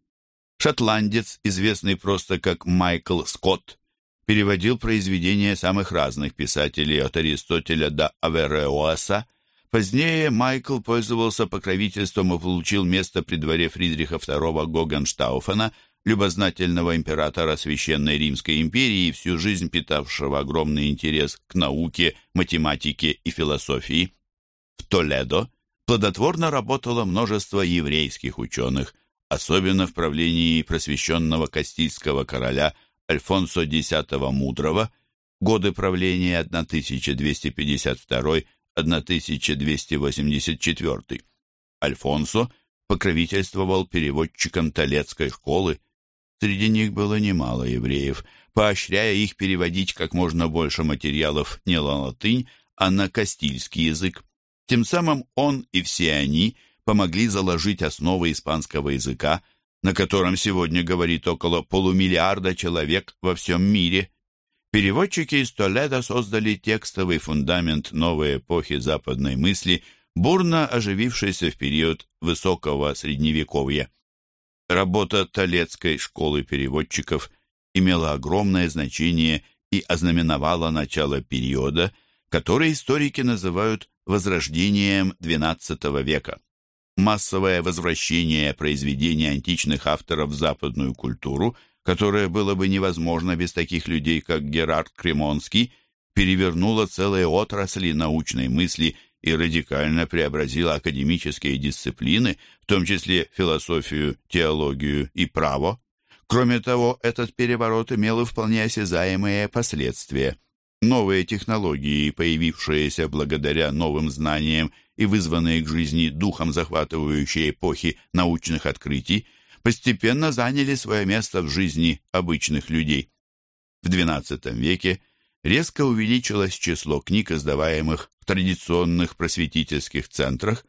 Speaker 1: Шотландец, известный просто как Майкл Скотт, переводил произведения самых разных писателей от Аристотеля до Авереоаса, Позднее Майкл пользовался покровительством и получил место при дворе Фридриха II Гогенштауфена, любознательного императора Священной Римской империи, всю жизнь питавшего огромный интерес к науке, математике и философии. В Толедо плодотворно работало множество еврейских ученых, особенно в правлении просвещенного Кастильского короля Альфонсо X Мудрого, годы правления 1252 1284. Альфонсо покровительствовал переводчикам Толецкой школы. Среди них было немало евреев, поощряя их переводить как можно больше материалов не на латынь, а на кастильский язык. Тем самым он и все они помогли заложить основы испанского языка, на котором сегодня говорит около полумиллиарда человек во всем мире – Переводчики из Толедо создали текстовый фундамент новой эпохи западной мысли, бурно оживившейся в период высокого средневековья. Работа Толецкой школы переводчиков имела огромное значение и ознаменовала начало периода, который историки называют возрождением XII века. Массовое возвращение произведений античных авторов в западную культуру – которое было бы невозможно без таких людей, как Герард Кремонский, перевернула целые отрасли научной мысли и радикально преобразила академические дисциплины, в том числе философию, теологию и право. Кроме того, этот переворот имел и вполне осязаемые последствия. Новые технологии, появившиеся благодаря новым знаниям и вызванные к жизни духом захватывающей эпохи научных открытий, постепенно заняли свое место в жизни обычных людей. В XII веке резко увеличилось число книг, издаваемых традиционных просветительских центрах,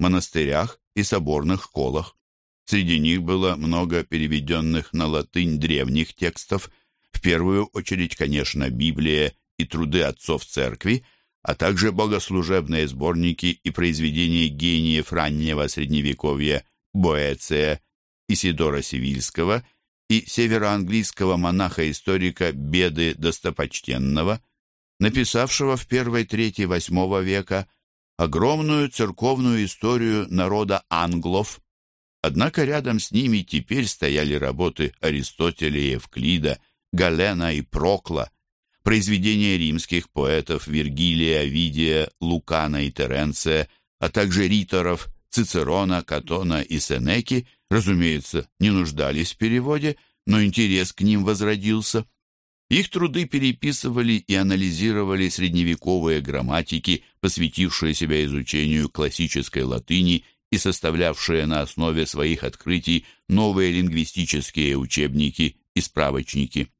Speaker 1: монастырях и соборных школах. Среди них было много переведенных на латынь древних текстов, в первую очередь, конечно, Библия и труды отцов церкви, а также богослужебные сборники и произведения гениев раннего Средневековья Боэция, Исидора Сивильского и североанглийского монаха-историка Беды Достопочтенного, написавшего в первой трети восьмого века огромную церковную историю народа англов. Однако рядом с ними теперь стояли работы Аристотеля и Евклида, Галена и Прокла, произведения римских поэтов Вергилия, Овидия, Лукана и Теренция, а также риторов Цицерона, Катона и Сенеки, разумеется, не нуждались в переводе, но интерес к ним возродился. Их труды переписывали и анализировали средневековые грамматики, посвятившие себя изучению классической латыни и составлявшие на основе своих открытий новые лингвистические учебники и справочники.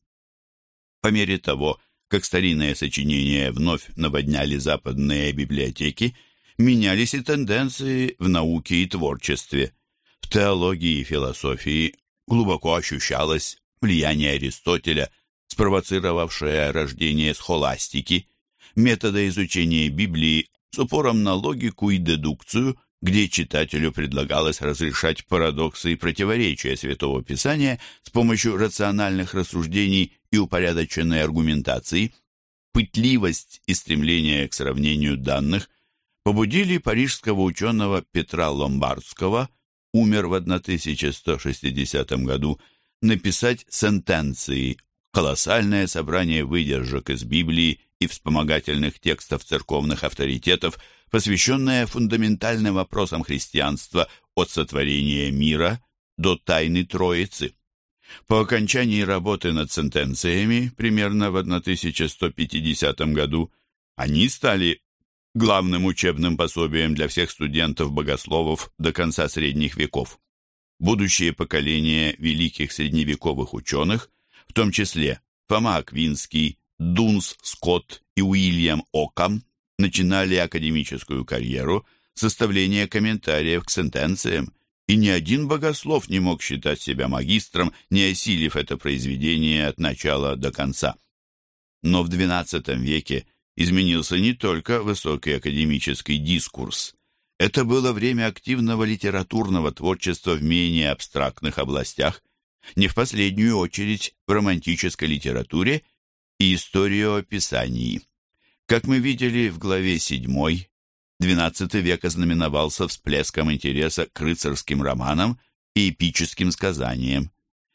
Speaker 1: По мере того, как старинные сочинения вновь наводняли западные библиотеки, менялись и тенденции в науке и творчестве. В теологии и философии глубоко ощущалось влияние Аристотеля, спровоцировавшее рождение схоластики, метода изучения Библии с упором на логику и дедукцию, где читателю предлагалось разрешать парадоксы и противоречия Святого Писания с помощью рациональных рассуждений и упорядоченной аргументации, пытливость и стремление к сравнению данных побудили парижского ученого Петра Ломбардского, умер в 1160 году, написать сентенции, колоссальное собрание выдержек из Библии и вспомогательных текстов церковных авторитетов, посвященное фундаментальным вопросам христианства от сотворения мира до тайны Троицы. По окончании работы над сентенциями, примерно в 1150 году, они стали главным учебным пособием для всех студентов-богословов до конца средних веков. Будущее поколение великих средневековых ученых, в том числе Фома Аквинский, Дунс Скотт и Уильям Окам, начинали академическую карьеру составления комментариев к сентенциям и ни один богослов не мог считать себя магистром, не осилив это произведение от начала до конца. Но в XII веке изменился не только высокий академический дискурс. Это было время активного литературного творчества в менее абстрактных областях, не в последнюю очередь в романтической литературе и историоописании. Как мы видели в главе 7, XII век ознаменовался всплеском интереса к рыцарским романам и эпическим сказаниям.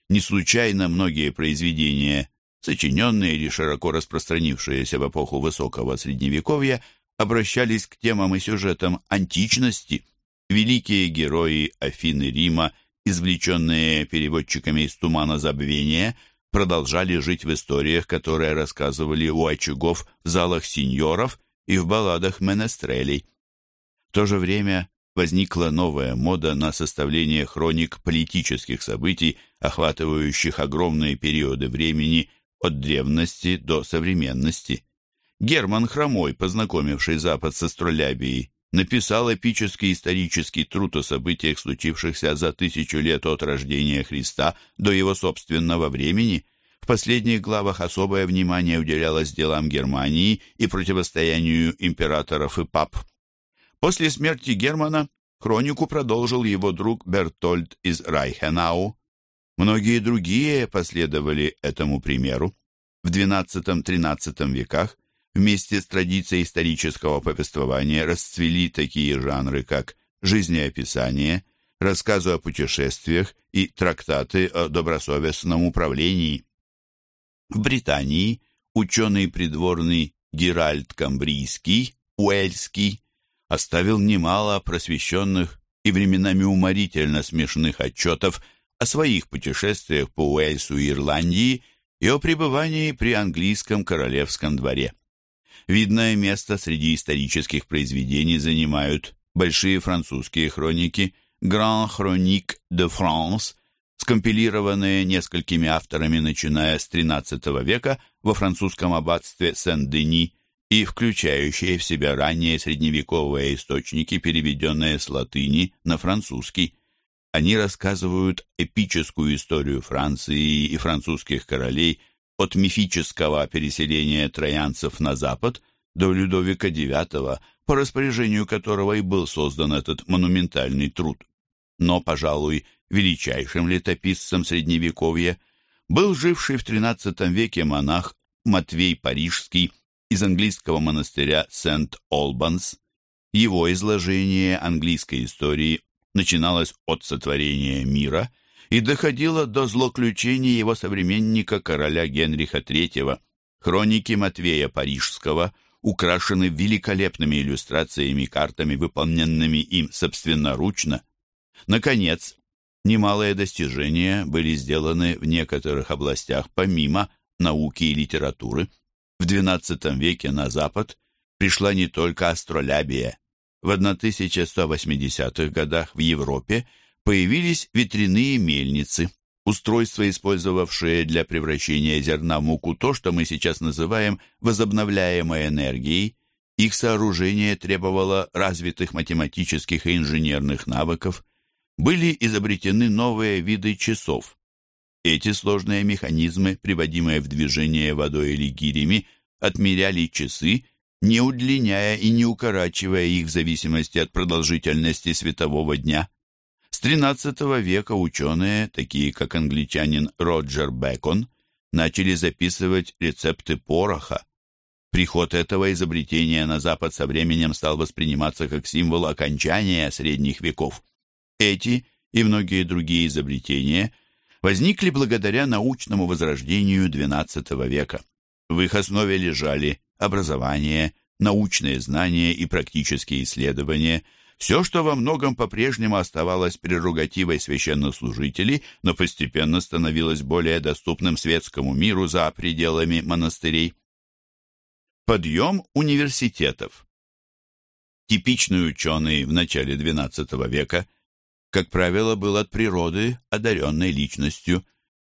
Speaker 1: Не случайно многие произведения, сочиненные или широко распространившиеся в эпоху высокого средневековья, обращались к темам и сюжетам античности. Великие герои Афины Рима, извлеченные переводчиками из тумана забвения, продолжали жить в историях, которые рассказывали у очагов в залах сеньоров и в балладах менестрелей. В то же время возникла новая мода на составление хроник политических событий, охватывающих огромные периоды времени от древности до современности. Герман Хромой, познакомивший Запад с астролябией, написал эпический исторический труд о событиях, случившихся за тысячу лет от рождения Христа до его собственного времени. В последних главах особое внимание уделялось делам Германии и противостоянию императоров и пап. После смерти Германа хронику продолжил его друг Бертольд из Райхенау. Многие другие последовали этому примеру. В XII-XIII веках вместе с традицией исторического повествования расцвели такие жанры, как жизнеописание, рассказы о путешествиях и трактаты о добросовестном управлении. В Британии ученый придворный Геральт Камбрийский, Уэльский, оставил немало просвещенных и временами уморительно смешных отчетов о своих путешествиях по Уэльсу и Ирландии и о пребывании при английском королевском дворе. Видное место среди исторических произведений занимают большие французские хроники «Grand Chronique de France», скомпилированные несколькими авторами, начиная с XIII века во французском аббатстве Сен-Дени и включающие в себя ранние средневековые источники, переведенные с латыни на французский. Они рассказывают эпическую историю Франции и французских королей от мифического переселения троянцев на запад до Людовика IX, по распоряжению которого и был создан этот монументальный труд. Но, пожалуй, величайшим летописцем Средневековья был живший в XIII веке монах Матвей Парижский из английского монастыря Сент-Олбанс. Его изложение английской истории начиналось от сотворения мира и доходило до злоключений его современника короля Генриха III. Хроники Матвея Парижского украшены великолепными иллюстрациями и картами, выполненными им собственноручно. Наконец, немалые достижения были сделаны в некоторых областях помимо науки и литературы. В XII веке на Запад пришла не только астролябия. В 1180-х годах в Европе появились ветряные мельницы, устройства, использовавшие для превращения зерна в муку то, что мы сейчас называем возобновляемой энергией. Их сооружение требовало развитых математических и инженерных навыков. Были изобретены новые виды часов. Эти сложные механизмы, приводимые в движение водой или гирями, отмеряли часы, не удлиняя и не укорачивая их в зависимости от продолжительности светового дня. С XIII века ученые, такие как англичанин Роджер Бекон, начали записывать рецепты пороха. Приход этого изобретения на Запад со временем стал восприниматься как символ окончания средних веков. Эти и многие другие изобретения возникли благодаря научному возрождению XII века. В их основе лежали образование, научные знания и практические исследования, все, что во многом по-прежнему оставалось прерогативой священнослужителей, но постепенно становилось более доступным светскому миру за пределами монастырей. Подъем университетов Типичный ученый в начале XII века, как правило, был от природы одаренной личностью –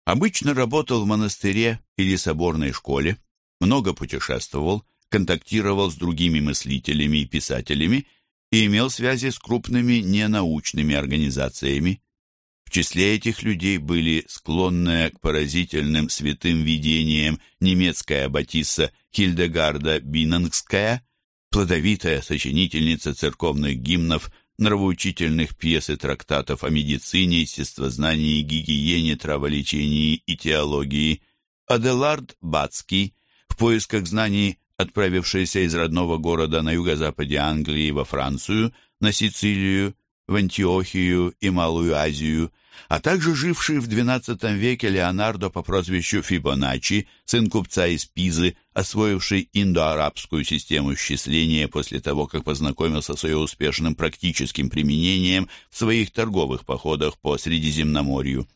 Speaker 1: Обычно работал в монастыре или соборной школе, много путешествовал, контактировал с другими мыслителями и писателями и имел связи с крупными ненаучными организациями. В числе этих людей были склонная к поразительным святым видениям немецкая аббатисса Хильдегарда Бинангская, плодовитая сочинительница церковных гимнов нравоучительных пьес и трактатов о медицине, естествознании, гигиене, траволечении и теологии, Аделард Бацкий, в поисках знаний, отправившийся из родного города на юго-западе Англии во Францию, на Сицилию, в Антиохию и Малую Азию, а также живший в XII веке Леонардо по прозвищу Фибоначчи, сын купца из Пизы, освоивший индоарабскую систему счисления после того, как познакомился с ее успешным практическим применением в своих торговых походах по Средиземноморью.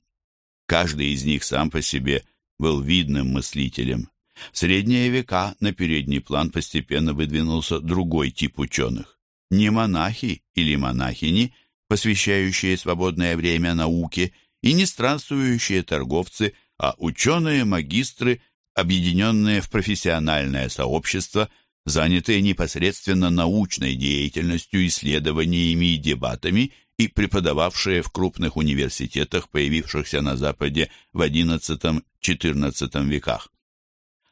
Speaker 1: Каждый из них сам по себе был видным мыслителем. В средние века на передний план постепенно выдвинулся другой тип ученых. Не монахи или монахини – посвящающие свободное время науке, и не странствующие торговцы, а ученые-магистры, объединенные в профессиональное сообщество, занятые непосредственно научной деятельностью, исследованиями и дебатами и преподававшие в крупных университетах, появившихся на Западе в XI-XIV веках.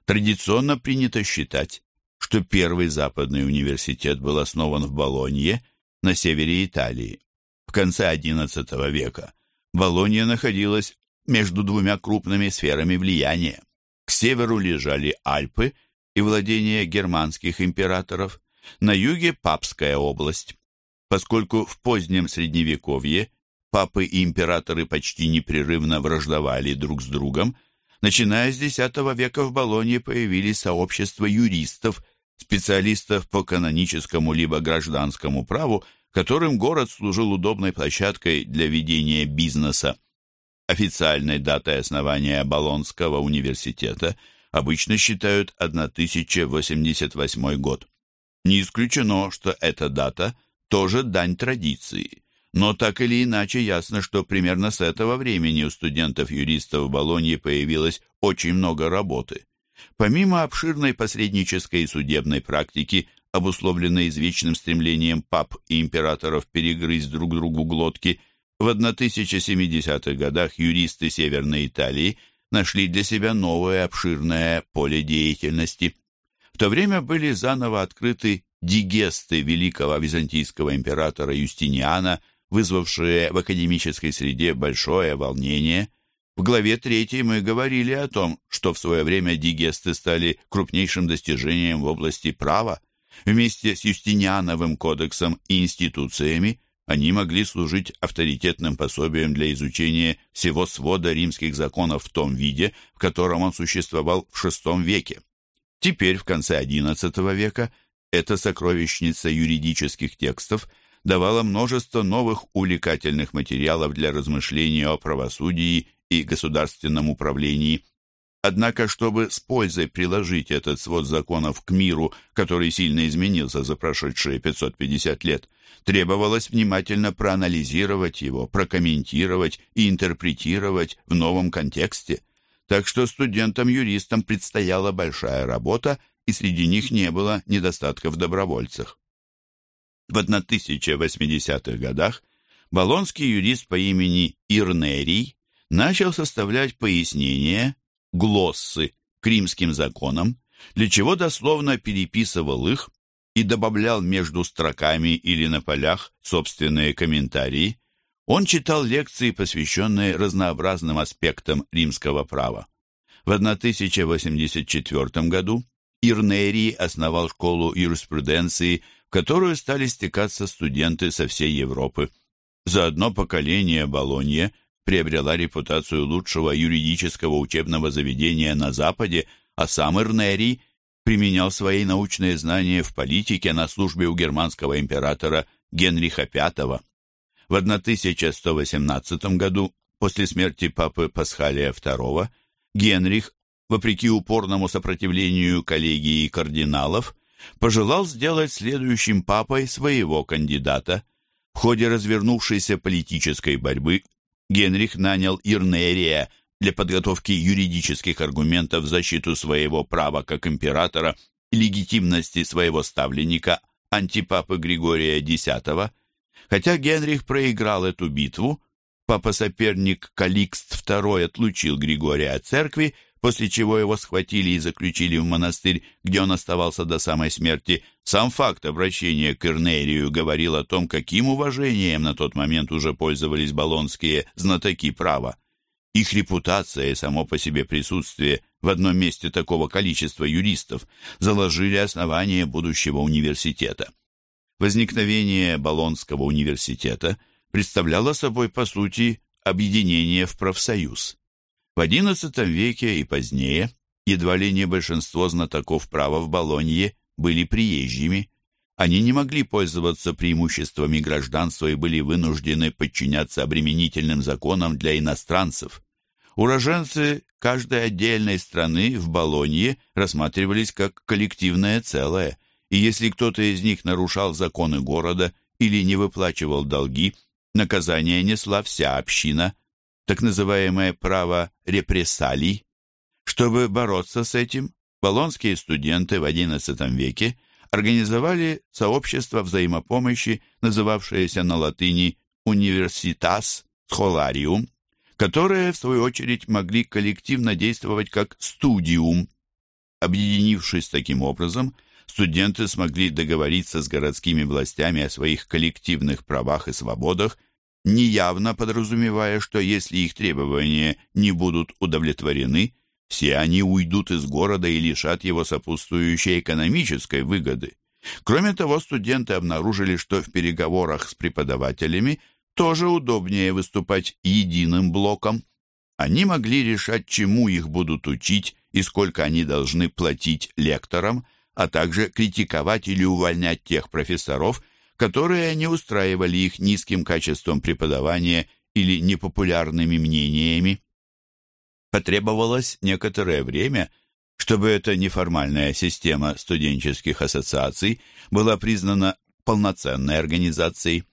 Speaker 1: Традиционно принято считать, что первый западный университет был основан в Болонье на севере Италии. В конце XI века Болонья находилась между двумя крупными сферами влияния. К северу лежали Альпы и владения германских императоров, на юге Папская область. Поскольку в позднем Средневековье папы и императоры почти непрерывно враждовали друг с другом, начиная с X века в Болонье появились сообщества юристов, специалистов по каноническому либо гражданскому праву, которым город служил удобной площадкой для ведения бизнеса. Официальной датой основания Болонского университета обычно считают 1088 год. Не исключено, что эта дата тоже дань традиции, но так или иначе ясно, что примерно с этого времени у студентов-юристов Болонье появилось очень много работы. Помимо обширной посреднической и судебной практики, обусловленной извечным стремлением пап и императоров перегрызть друг другу глотки, в 1070-х годах юристы Северной Италии нашли для себя новое обширное поле деятельности. В то время были заново открыты дигесты великого византийского императора Юстиниана, вызвавшие в академической среде большое волнение. В главе 3 мы говорили о том, что в свое время дигесты стали крупнейшим достижением в области права. Вместе с Юстиниановым кодексом и институциями они могли служить авторитетным пособием для изучения всего свода римских законов в том виде, в котором он существовал в VI веке. Теперь, в конце XI века, эта сокровищница юридических текстов давала множество новых увлекательных материалов для размышления о правосудии и государственном управлении. Однако, чтобы с пользой приложить этот свод законов к миру, который сильно изменился за прошедшие 550 лет, требовалось внимательно проанализировать его, прокомментировать и интерпретировать в новом контексте. Так что студентам-юристам предстояла большая работа, и среди них не было недостатка в добровольцах. В 1080-х годах болонский юрист по имени Ирнерий начал составлять пояснения, глоссы к римским законам, для чего дословно переписывал их и добавлял между строками или на полях собственные комментарии. Он читал лекции, посвященные разнообразным аспектам римского права. В 1084 году Ирнерий основал школу юриспруденции, которую стали стекаться студенты со всей Европы. За одно поколение Болонья приобрела репутацию лучшего юридического учебного заведения на Западе, а сам Ирнерий применял свои научные знания в политике на службе у германского императора Генриха V. В 1118 году, после смерти папы Пасхалия II, Генрих вопреки упорному сопротивлению коллегии кардиналов, пожелал сделать следующим папой своего кандидата. В ходе развернувшейся политической борьбы Генрих нанял Ирнерия для подготовки юридических аргументов в защиту своего права как императора и легитимности своего ставленника, антипапы Григория X. Хотя Генрих проиграл эту битву, папа-соперник Каликст II отлучил Григория от церкви, после чего его схватили и заключили в монастырь, где он оставался до самой смерти. Сам факт обращения к Ирнерию говорил о том, каким уважением на тот момент уже пользовались болонские знатоки права. Их репутация и само по себе присутствие в одном месте такого количества юристов заложили основание будущего университета. Возникновение Болонского университета представляло собой, по сути, объединение в профсоюз. В XI веке и позднее едва ли не большинство знатоков права в Болонье были приезжими. Они не могли пользоваться преимуществами гражданства и были вынуждены подчиняться обременительным законам для иностранцев. Уроженцы каждой отдельной страны в Болонье рассматривались как коллективное целое, и если кто-то из них нарушал законы города или не выплачивал долги, наказание несла вся община, так называемое право репрессалий. Чтобы бороться с этим, болонские студенты в XI веке организовали сообщество взаимопомощи, называвшееся на латыни «Universitas Scholarium», которые, в свою очередь, могли коллективно действовать как «студиум». Объединившись таким образом, студенты смогли договориться с городскими властями о своих коллективных правах и свободах – неявно подразумевая, что если их требования не будут удовлетворены, все они уйдут из города и лишат его сопутствующей экономической выгоды. Кроме того, студенты обнаружили, что в переговорах с преподавателями тоже удобнее выступать единым блоком. Они могли решать, чему их будут учить и сколько они должны платить лекторам, а также критиковать или увольнять тех профессоров, которые не устраивали их низким качеством преподавания или непопулярными мнениями. Потребовалось некоторое время, чтобы эта неформальная система студенческих ассоциаций была признана полноценной организацией.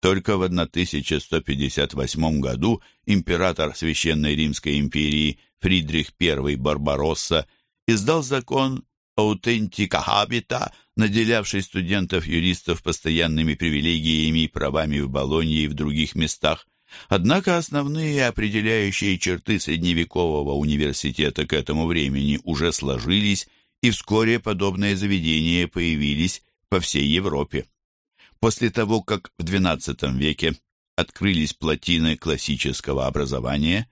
Speaker 1: Только в 1158 году император Священной Римской империи Фридрих I Барбаросса издал закон «Аутентика Хабита», наделявший студентов-юристов постоянными привилегиями и правами в Болонье и в других местах. Однако основные определяющие черты средневекового университета к этому времени уже сложились, и вскоре подобные заведения появились по всей Европе. После того, как в XII веке открылись плотины классического образования,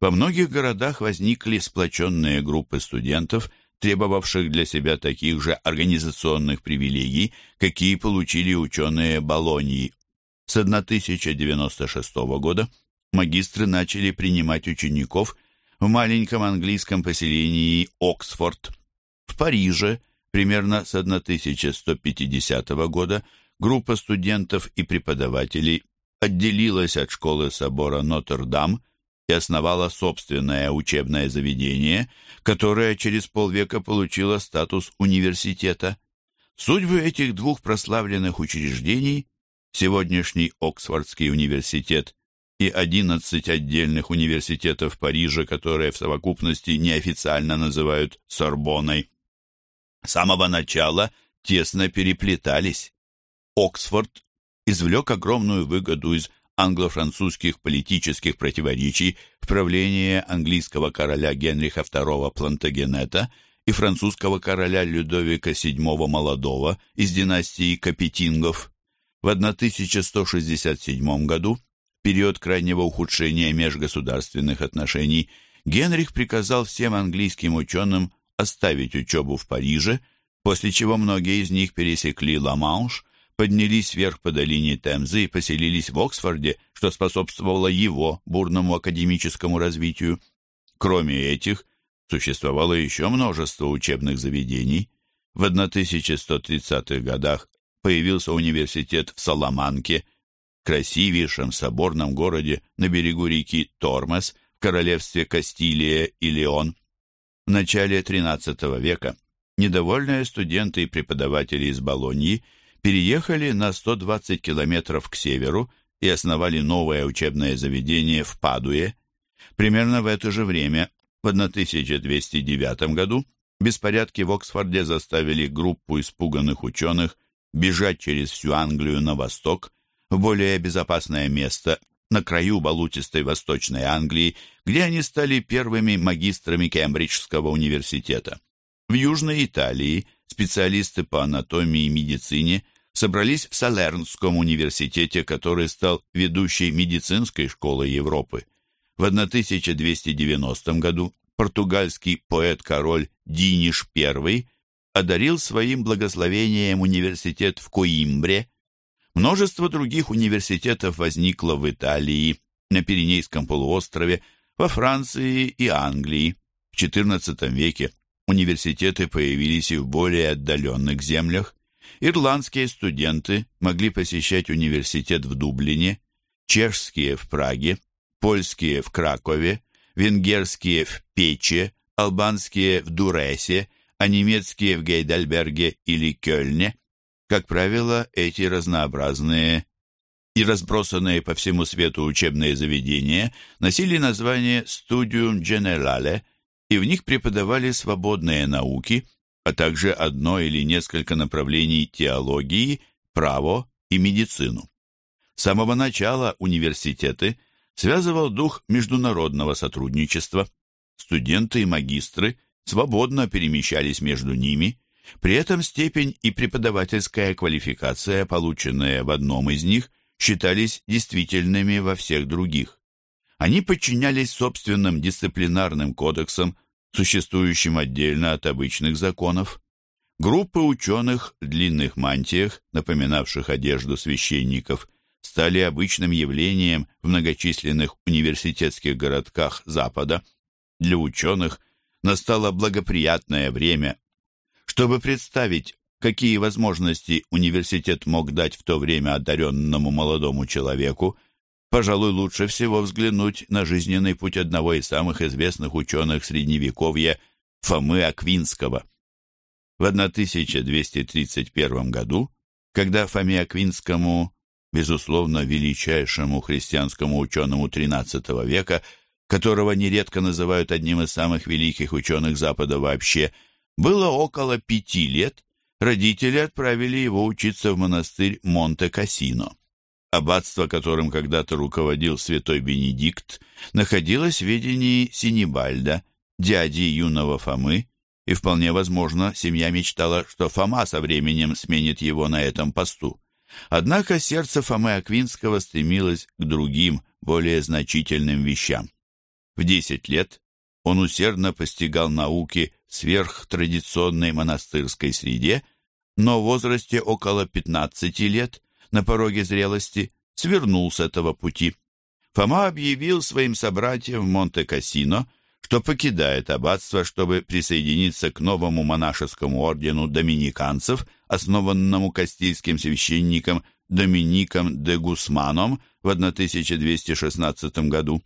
Speaker 1: во многих городах возникли сплоченные группы студентов, требовавших для себя таких же организационных привилегий, какие получили ученые Болоньи. С 1096 года магистры начали принимать учеников в маленьком английском поселении Оксфорд. В Париже примерно с 1150 года группа студентов и преподавателей отделилась от школы собора Нотр-Дам и основала собственное учебное заведение, которое через полвека получило статус университета. Судьбы этих двух прославленных учреждений, сегодняшний Оксфордский университет и 11 отдельных университетов Парижа, которые в совокупности неофициально называют Сорбоной, с самого начала тесно переплетались. Оксфорд извлек огромную выгоду из англо-французских политических противоречий в правлении английского короля Генриха II Плантагенета и французского короля Людовика VII Молодого из династии Капетингов. В 1167 году, период крайнего ухудшения межгосударственных отношений, Генрих приказал всем английским ученым оставить учебу в Париже, после чего многие из них пересекли Ла-Манш поднялись вверх по долине Темзы и поселились в Оксфорде, что способствовало его бурному академическому развитию. Кроме этих, существовало еще множество учебных заведений. В 1130-х годах появился университет в Саламанке, красивейшем соборном городе на берегу реки Тормес в королевстве Кастилия и Леон. В начале XIII века недовольные студенты и преподаватели из Болоньи переехали на 120 километров к северу и основали новое учебное заведение в Падуе. Примерно в это же время, в 1209 году, беспорядки в Оксфорде заставили группу испуганных ученых бежать через всю Англию на восток, в более безопасное место, на краю болотистой Восточной Англии, где они стали первыми магистрами Кембриджского университета. В Южной Италии специалисты по анатомии и медицине собрались в Салернском университете, который стал ведущей медицинской школой Европы. В 1290 году португальский поэт-король Диниш I одарил своим благословением университет в Коимбре. Множество других университетов возникло в Италии, на Пиренейском полуострове, во Франции и Англии. В XIV веке университеты появились и в более отдаленных землях. Ирландские студенты могли посещать университет в Дублине, чешские в Праге, польские в Кракове, венгерские в Пече, албанские в Дуресе, а немецкие в Гейдельберге или Кёльне. Как правило, эти разнообразные и разбросанные по всему свету учебные заведения носили название «Studium Generale», и в них преподавали свободные науки, а также одно или несколько направлений теологии, право и медицину. С самого начала университеты связывал дух международного сотрудничества. Студенты и магистры свободно перемещались между ними, при этом степень и преподавательская квалификация, полученные в одном из них, считались действительными во всех других. Они подчинялись собственным дисциплинарным кодексам, существующим отдельно от обычных законов. Группы ученых в длинных мантиях, напоминавших одежду священников, стали обычным явлением в многочисленных университетских городках Запада. Для ученых настало благоприятное время. Чтобы представить, какие возможности университет мог дать в то время одаренному молодому человеку, Пожалуй, лучше всего взглянуть на жизненный путь одного из самых известных ученых Средневековья Фомы Аквинского. В 1231 году, когда Фоме Аквинскому, безусловно, величайшему христианскому ученому XIII века, которого нередко называют одним из самых великих ученых Запада вообще, было около пяти лет, родители отправили его учиться в монастырь Монте-Кассино. Аббатство, которым когда-то руководил святой Бенедикт, находилось в ведении Синебальда, дяди юного Фомы, и вполне возможно, семья мечтала, что Фома со временем сменит его на этом посту. Однако сердце Фомы Аквинского стремилось к другим, более значительным вещам. В 10 лет он усердно постигал науки в сверхтрадиционной монастырской среде, но в возрасте около 15 лет, на пороге зрелости, свернул с этого пути. Фома объявил своим собратьям в Монте-Кассино, что покидает аббатство, чтобы присоединиться к новому монашескому ордену доминиканцев, основанному кастильским священником Домиником де Гусманом в 1216 году.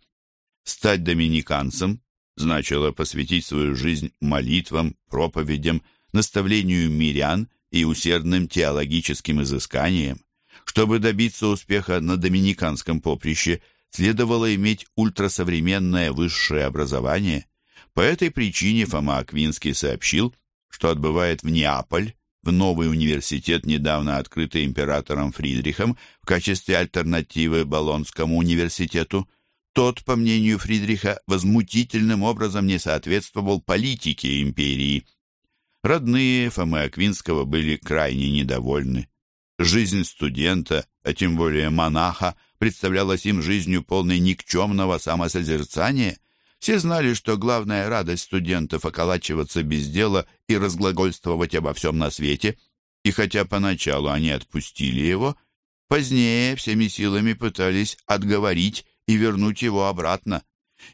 Speaker 1: Стать доминиканцем значило посвятить свою жизнь молитвам, проповедям, наставлению мирян и усердным теологическим изысканиям. Чтобы добиться успеха на доминиканском поприще, следовало иметь ультрасовременное высшее образование. По этой причине Фома Аквинский сообщил, что отбывает в Неаполь, в новый университет, недавно открытый императором Фридрихом в качестве альтернативы Болонскому университету. Тот, по мнению Фридриха, возмутительным образом не соответствовал политике империи. Родные Фомы Аквинского были крайне недовольны. Жизнь студента, а тем более монаха, представлялась им жизнью полной никчемного самосозерцания. Все знали, что главная радость студентов — околачиваться без дела и разглагольствовать обо всем на свете. И хотя поначалу они отпустили его, позднее всеми силами пытались отговорить и вернуть его обратно.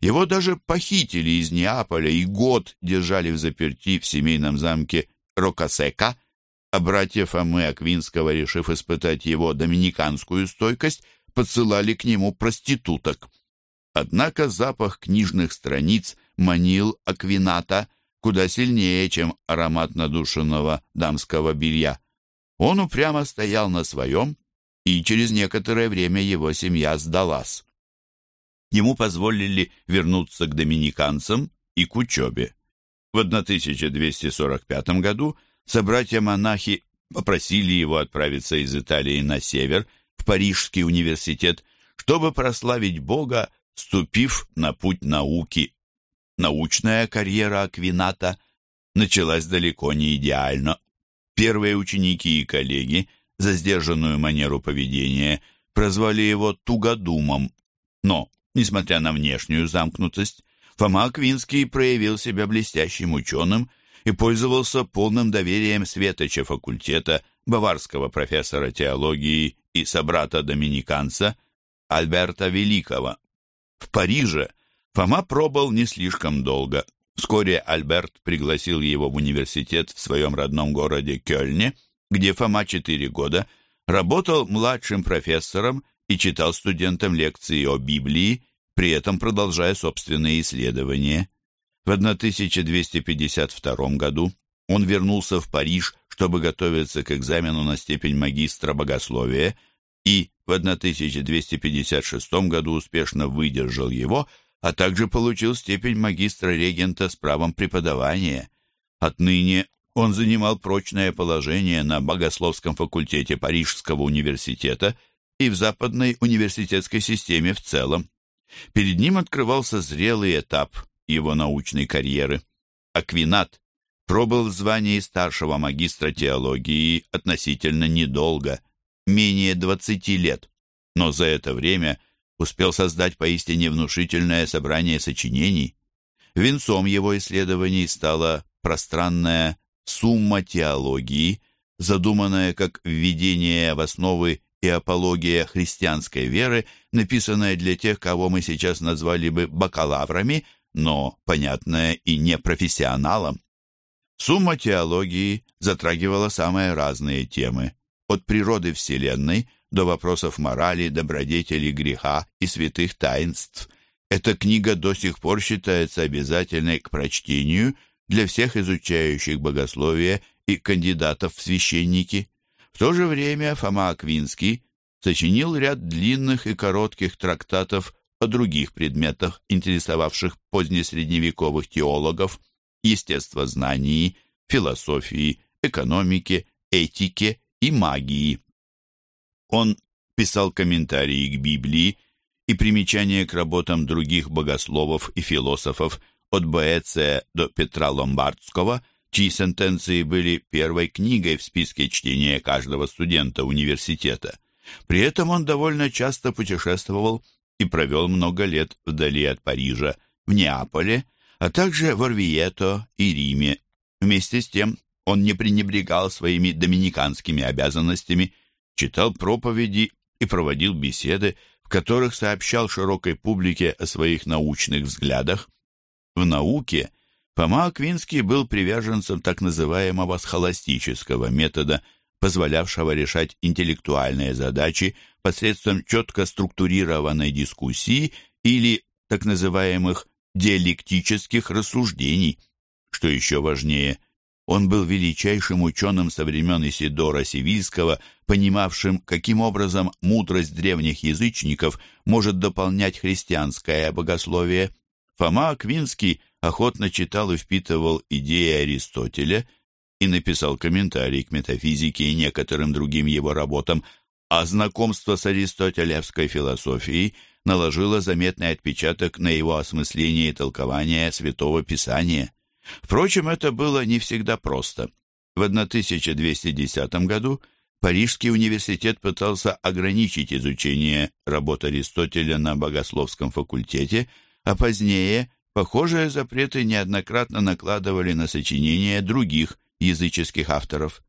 Speaker 1: Его даже похитили из Неаполя и год держали в заперти в семейном замке Рокасека — а братья Фомы Аквинского, решив испытать его доминиканскую стойкость, подсылали к нему проституток. Однако запах книжных страниц манил Аквината куда сильнее, чем аромат надушенного дамского белья. Он упрямо стоял на своем, и через некоторое время его семья сдалась. Ему позволили вернуться к доминиканцам и к учебе. В 1245 году собратья-монахи попросили его отправиться из Италии на север, в Парижский университет, чтобы прославить Бога, ступив на путь науки. Научная карьера Аквината началась далеко не идеально. Первые ученики и коллеги за сдержанную манеру поведения прозвали его тугодумом. Но, несмотря на внешнюю замкнутость, Фома Аквинский проявил себя блестящим ученым и пользовался полным доверием светоча факультета, баварского профессора теологии и собрата-доминиканца Альберта Великого. В Париже Фома пробыл не слишком долго. Вскоре Альберт пригласил его в университет в своем родном городе Кёльне, где Фома четыре года работал младшим профессором и читал студентам лекции о Библии, при этом продолжая собственные исследования. В 1252 году он вернулся в Париж, чтобы готовиться к экзамену на степень магистра богословия, и в 1256 году успешно выдержал его, а также получил степень магистра-регента с правом преподавания. Отныне он занимал прочное положение на богословском факультете Парижского университета и в западной университетской системе в целом. Перед ним открывался зрелый этап его научной карьеры. Аквинат пробыл в звании старшего магистра теологии относительно недолго, менее 20 лет, но за это время успел создать поистине внушительное собрание сочинений. Венцом его исследований стала пространная «Сумма теологии», задуманная как введение в основы и апология христианской веры, написанная для тех, кого мы сейчас назвали бы бакалаврами – но понятное и непрофессионалам. Сумма теологии затрагивала самые разные темы, от природы Вселенной до вопросов морали, добродетели, греха и святых таинств. Эта книга до сих пор считается обязательной к прочтению для всех изучающих богословие и кандидатов в священники. В то же время Фома Аквинский сочинил ряд длинных и коротких трактатов о других предметах, интересовавших позднесредневековых теологов, естествознании, философии, экономике, этике и магии. Он писал комментарии к Библии и примечания к работам других богословов и философов от Боэция до Петра Ломбардского, чьи сентенции были первой книгой в списке чтения каждого студента университета. При этом он довольно часто путешествовал и провел много лет вдали от Парижа, в Неаполе, а также в Орвието и Риме. Вместе с тем он не пренебрегал своими доминиканскими обязанностями, читал проповеди и проводил беседы, в которых сообщал широкой публике о своих научных взглядах. В науке Фома Аквинский был приверженцем так называемого схоластического метода, позволявшего решать интеллектуальные задачи посредством четко структурированной дискуссии или так называемых диалектических рассуждений. Что еще важнее, он был величайшим ученым со времен Исидора Сивильского, понимавшим, каким образом мудрость древних язычников может дополнять христианское богословие. Фома Аквинский охотно читал и впитывал идеи Аристотеля и написал комментарий к метафизике и некоторым другим его работам, а знакомство с аристотелевской философией наложило заметный отпечаток на его осмысление и толкование Святого Писания. Впрочем, это было не всегда просто. В 1210 году Парижский университет пытался ограничить изучение работ Аристотеля на богословском факультете, а позднее похожие запреты неоднократно накладывали на сочинения других языческих авторов.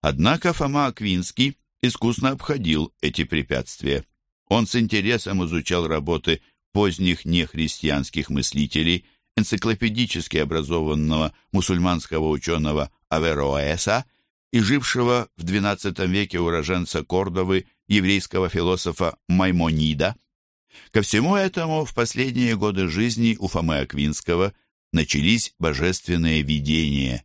Speaker 1: Однако Фома Аквинский искусно обходил эти препятствия. Он с интересом изучал работы поздних нехристианских мыслителей, энциклопедически образованного мусульманского ученого Авероэса и жившего в XII веке уроженца Кордовы еврейского философа Маймонида. Ко всему этому в последние годы жизни у Фомы Аквинского начались божественные видения.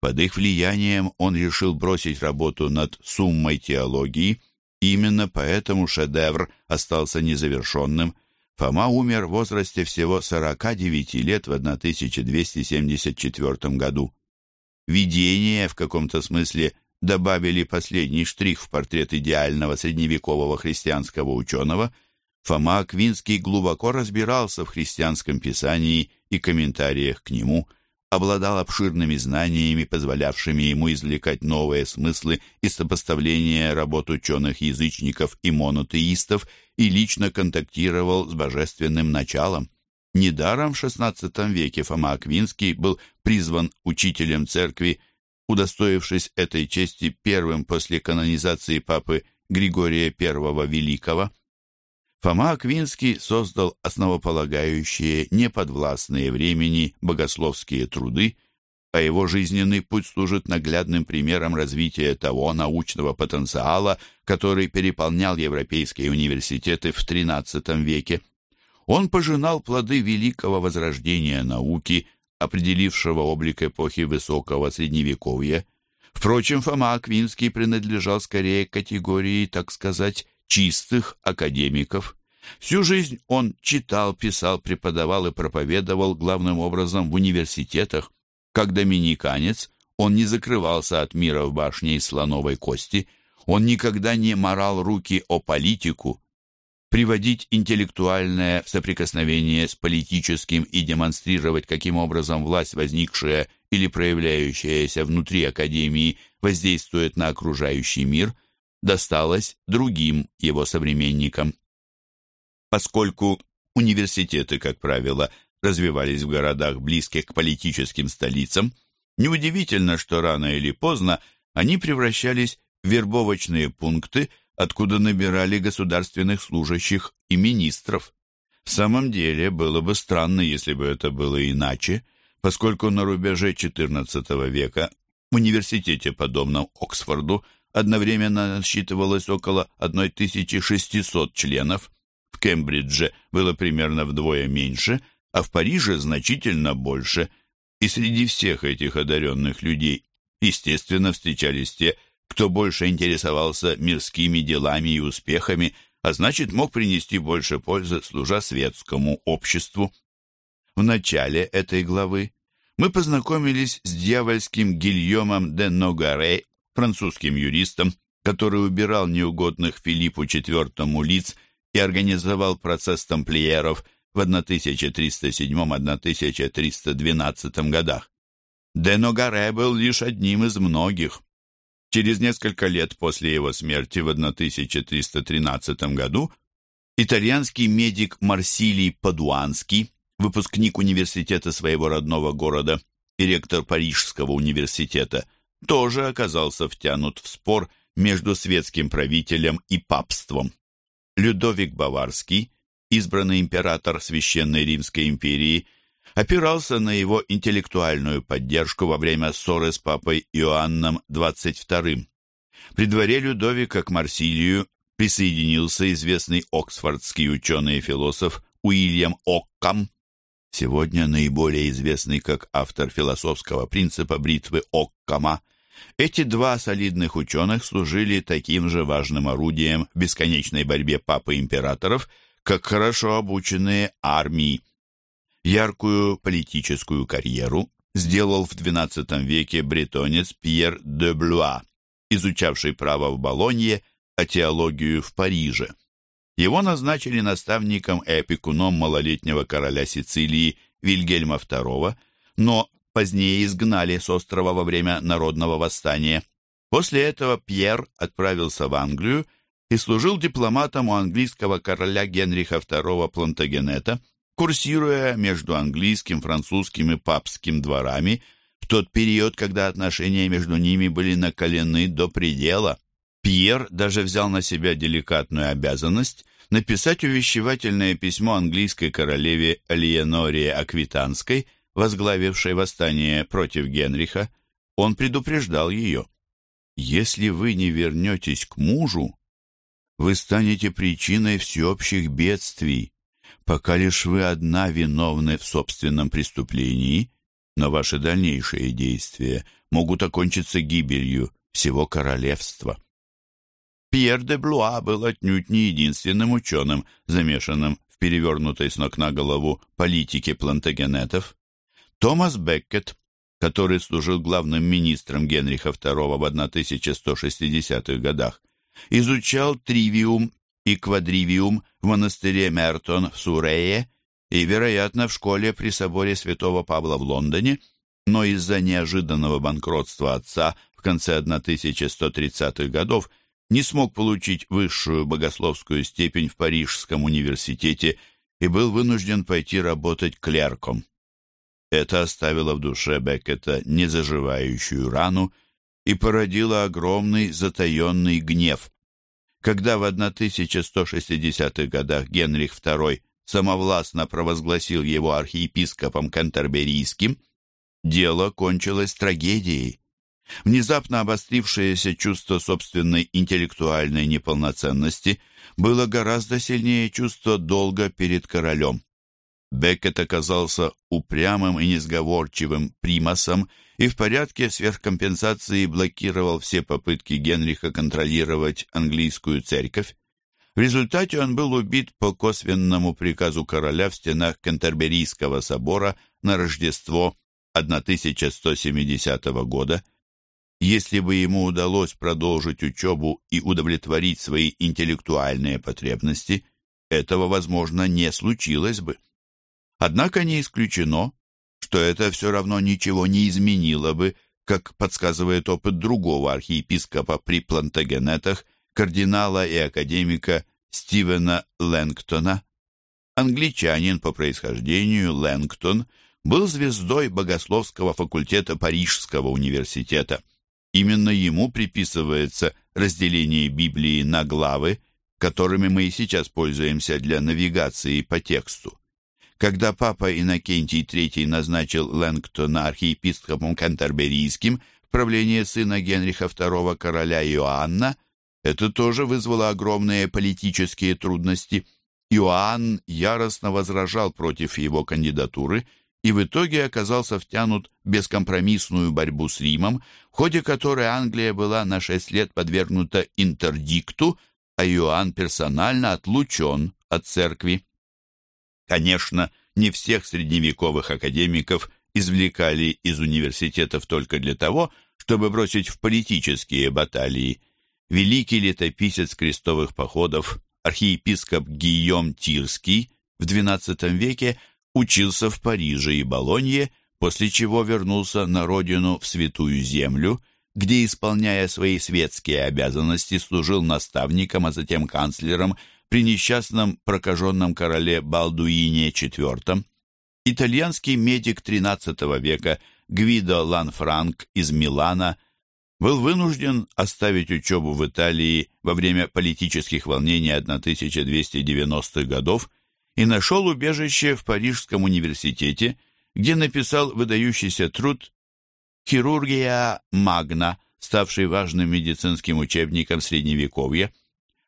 Speaker 1: Под их влиянием он решил бросить работу над суммой теологии, именно поэтому шедевр остался незавершенным – Фома умер в возрасте всего 49 лет в 1274 году. Видения в каком-то смысле добавили последний штрих в портрет идеального средневекового христианского ученого. Фома Аквинский глубоко разбирался в христианском писании и комментариях к нему – обладал обширными знаниями, позволявшими ему извлекать новые смыслы из сопоставления работ ученых-язычников и монотеистов и лично контактировал с божественным началом. Недаром в XVI веке Фома Аквинский был призван учителем церкви, удостоившись этой чести первым после канонизации папы Григория I Великого. Фома Аквинский создал основополагающие, неподвластные времени богословские труды, а его жизненный путь служит наглядным примером развития того научного потенциала, который переполнял европейские университеты в XIII веке. Он пожинал плоды великого возрождения науки, определившего облик эпохи высокого средневековья. Впрочем, Фома Аквинский принадлежал скорее к категории, так сказать, чистых академиков. Всю жизнь он читал, писал, преподавал и проповедовал главным образом в университетах. Как доминиканец, он не закрывался от мира в башне из слоновой кости, он никогда не морал руки о политику. Приводить интеллектуальное в соприкосновение с политическим и демонстрировать, каким образом власть, возникшая или проявляющаяся внутри Академии, воздействует на окружающий мир – досталось другим его современникам. Поскольку университеты, как правило, развивались в городах, близких к политическим столицам, неудивительно, что рано или поздно они превращались в вербовочные пункты, откуда набирали государственных служащих и министров. В самом деле, было бы странно, если бы это было иначе, поскольку на рубеже XIV века в университете, подобном Оксфорду, одновременно насчитывалось около 1600 членов, в Кембридже было примерно вдвое меньше, а в Париже значительно больше, и среди всех этих одаренных людей, естественно, встречались те, кто больше интересовался мирскими делами и успехами, а значит, мог принести больше пользы, служа светскому обществу. В начале этой главы мы познакомились с дьявольским Гильомом де Ногаре французским юристом, который убирал неугодных Филиппу IV лиц и организовал процесс тамплиеров в 1307-1312 годах. Деногаре был лишь одним из многих. Через несколько лет после его смерти в 1313 году итальянский медик Марсилий Падуанский, выпускник университета своего родного города и ректор Парижского университета, тоже оказался втянут в спор между светским правителем и папством. Людовик Баварский, избранный император Священной Римской империи, опирался на его интеллектуальную поддержку во время ссоры с папой Иоанном XXII. При дворе Людовика к Марсилию присоединился известный оксфордский ученый и философ Уильям Оккам, сегодня наиболее известный как автор философского принципа бритвы Оккама. Эти два солидных ученых служили таким же важным орудием в бесконечной борьбе папы императоров, как хорошо обученные армии. Яркую политическую карьеру сделал в XII веке бретонец Пьер де Блуа, изучавший право в Болонье, а теологию в Париже. Его назначили наставником и опекуном малолетнего короля Сицилии Вильгельма II, но позднее изгнали с острова во время народного восстания. После этого Пьер отправился в Англию и служил дипломатом у английского короля Генриха II Плантагенета, курсируя между английским, французским и папским дворами в тот период, когда отношения между ними были накалены до предела. Пьер даже взял на себя деликатную обязанность написать увещевательное письмо английской королеве Алиеноре Аквитанской, возглавившей восстание против Генриха. Он предупреждал ее. «Если вы не вернетесь к мужу, вы станете причиной всеобщих бедствий пока лишь вы одна виновны в собственном преступлении, но ваши дальнейшие действия могут окончиться гибелью всего королевства. Пьер де Блуа был отнюдь не единственным ученым, замешанным в перевернутой с ног на голову политике плантагенетов. Томас Беккет, который служил главным министром Генриха II в 1160-х годах, изучал тривиум и квадривиум в монастыре Мертон в Сурее и, вероятно, в школе при соборе святого Павла в Лондоне, но из-за неожиданного банкротства отца в конце 1130-х годов не смог получить высшую богословскую степень в Парижском университете и был вынужден пойти работать клерком. Это оставило в душе Беккета незаживающую рану и породило огромный затаенный гнев. Когда в 1160-х годах Генрих II самовластно провозгласил его архиепископом Кантерберийским, дело кончилось трагедией. Внезапно обострившееся чувство собственной интеллектуальной неполноценности было гораздо сильнее чувства долга перед королем. Беккет оказался упрямым и несговорчивым примасом и в порядке сверхкомпенсации блокировал все попытки Генриха контролировать английскую церковь. В результате он был убит по косвенному приказу короля в стенах Кентерберийского собора на Рождество 1170 года. Если бы ему удалось продолжить учебу и удовлетворить свои интеллектуальные потребности, этого, возможно, не случилось бы. Однако не исключено, что это все равно ничего не изменило бы, как подсказывает опыт другого архиепископа при Плантагенетах, кардинала и академика Стивена Лэнгтона. Англичанин по происхождению Лэнгтон был звездой богословского факультета Парижского университета. Именно ему приписывается разделение Библии на главы, которыми мы и сейчас пользуемся для навигации по тексту. Когда папа Иннокентий III назначил Лэнгтона архиепископом Кантерберийским в правление сына Генриха II короля Иоанна, это тоже вызвало огромные политические трудности. Иоанн яростно возражал против его кандидатуры и в итоге оказался втянут в бескомпромиссную борьбу с Римом, в ходе которой Англия была на шесть лет подвергнута интердикту, а Иоанн персонально отлучен от церкви. Конечно, не всех средневековых академиков извлекали из университетов только для того, чтобы бросить в политические баталии. Великий летописец крестовых походов, архиепископ Гийом Тирский в XII веке учился в Париже и Болонье, после чего вернулся на родину в Святую Землю, где, исполняя свои светские обязанности, служил наставником, а затем канцлером при несчастном прокаженном короле Балдуине IV. Итальянский медик XIII века Гвидо Ланфранк из Милана был вынужден оставить учебу в Италии во время политических волнений 1290-х годов и нашел убежище в Парижском университете, где написал выдающийся труд «Хирургия магна», ставший важным медицинским учебником Средневековья.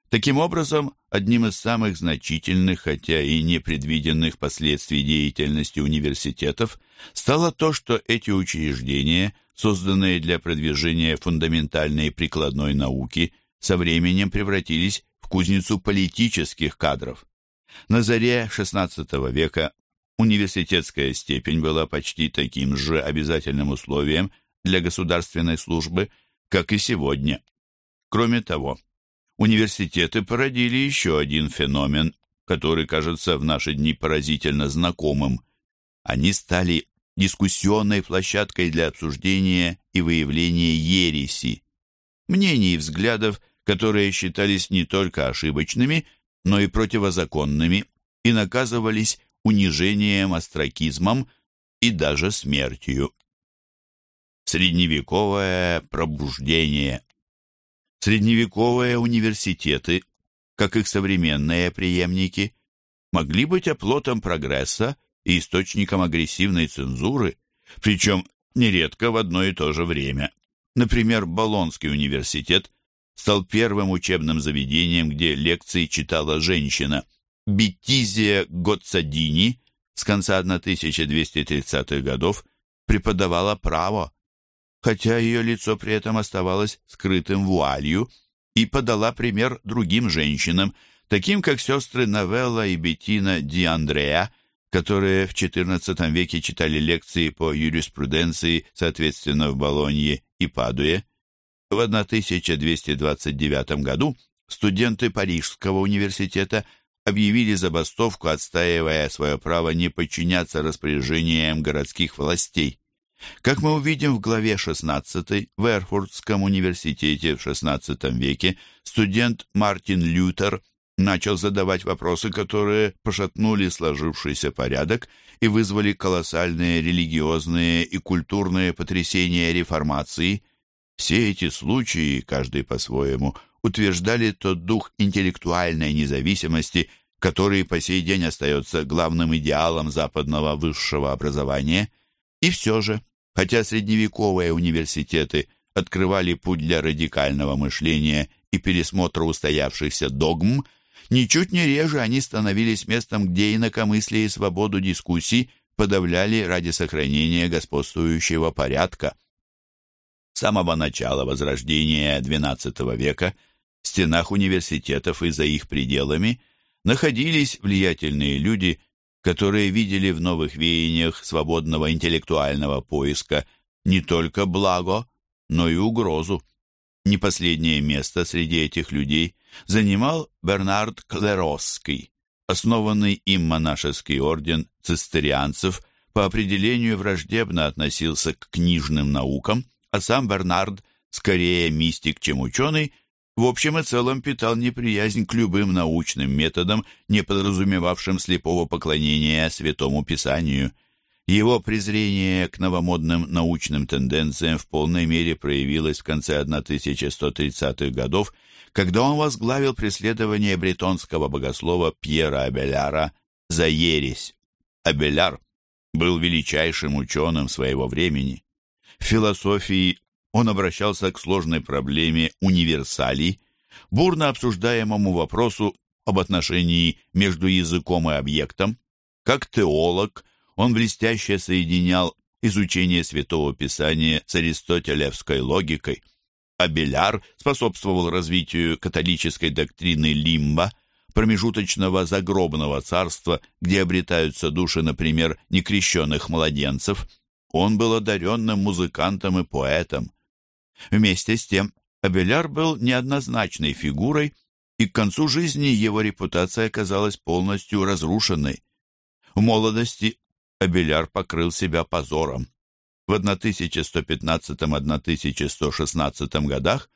Speaker 1: Таким образом, одним из самых значительных, хотя и непредвиденных последствий деятельности университетов стало то, что эти учреждения, созданные для продвижения фундаментальной и прикладной науки, со временем превратились в кузницу политических кадров. На заре XVI века университетская степень была почти таким же обязательным условием для государственной службы, как и сегодня. Кроме того, университеты породили еще один феномен, который кажется в наши дни поразительно знакомым. Они стали дискуссионной площадкой для обсуждения и выявления ереси, мнений и взглядов, которые считались не только ошибочными, но и противозаконными и наказывались унижением, остракизмом и даже смертью. Средневековое пробуждение Средневековые университеты, как их современные преемники, могли быть оплотом прогресса и источником агрессивной цензуры, причем нередко в одно и то же время. Например, Болонский университет стал первым учебным заведением, где лекции читала женщина. Беттизия Гоцадини с конца 1230-х годов преподавала право, хотя ее лицо при этом оставалось скрытым вуалью, и подала пример другим женщинам, таким как сестры Новелла и Беттина Ди Андреа, которые в XIV веке читали лекции по юриспруденции, соответственно, в Болонье и Падуе. В 1229 году студенты Парижского университета объявили забастовку, отстаивая свое право не подчиняться распоряжениям городских властей. Как мы увидим в главе 16 в Эрфуртском университете в XVI веке, студент Мартин Лютер начал задавать вопросы, которые пошатнули сложившийся порядок и вызвали колоссальные религиозные и культурные потрясения реформации – все эти случаи, каждый по-своему, утверждали тот дух интеллектуальной независимости, который по сей день остается главным идеалом западного высшего образования. И все же, хотя средневековые университеты открывали путь для радикального мышления и пересмотра устоявшихся догм, ничуть не реже они становились местом, где инакомыслие и свободу дискуссий подавляли ради сохранения господствующего порядка. Самого начала Возрождения XII века в стенах университетов и за их пределами находились влиятельные люди, которые видели в новых веяниях свободного интеллектуального поиска не только благо, но и угрозу. Не последнее место среди этих людей занимал Бернард Клеросский, основанный им монашеский орден цистерианцев по определению враждебно относился к книжным наукам, а сам Бернард, скорее мистик, чем ученый, в общем и целом питал неприязнь к любым научным методам, не подразумевавшим слепого поклонения Святому Писанию. Его презрение к новомодным научным тенденциям в полной мере проявилось в конце 1130-х годов, когда он возглавил преследование бретонского богослова Пьера Абеляра за ересь. Абеляр был величайшим ученым своего времени. В философии он обращался к сложной проблеме универсалий, бурно обсуждаемому вопросу об отношении между языком и объектом. Как теолог он блестяще соединял изучение Святого Писания с аристотелевской логикой. Абеляр способствовал развитию католической доктрины лимба, промежуточного загробного царства, где обретаются души, например, некрещенных младенцев – он был одаренным музыкантом и поэтом. Вместе с тем, Абеляр был неоднозначной фигурой, и к концу жизни его репутация оказалась полностью разрушенной. В молодости Абеляр покрыл себя позором. В 1115-1116 годах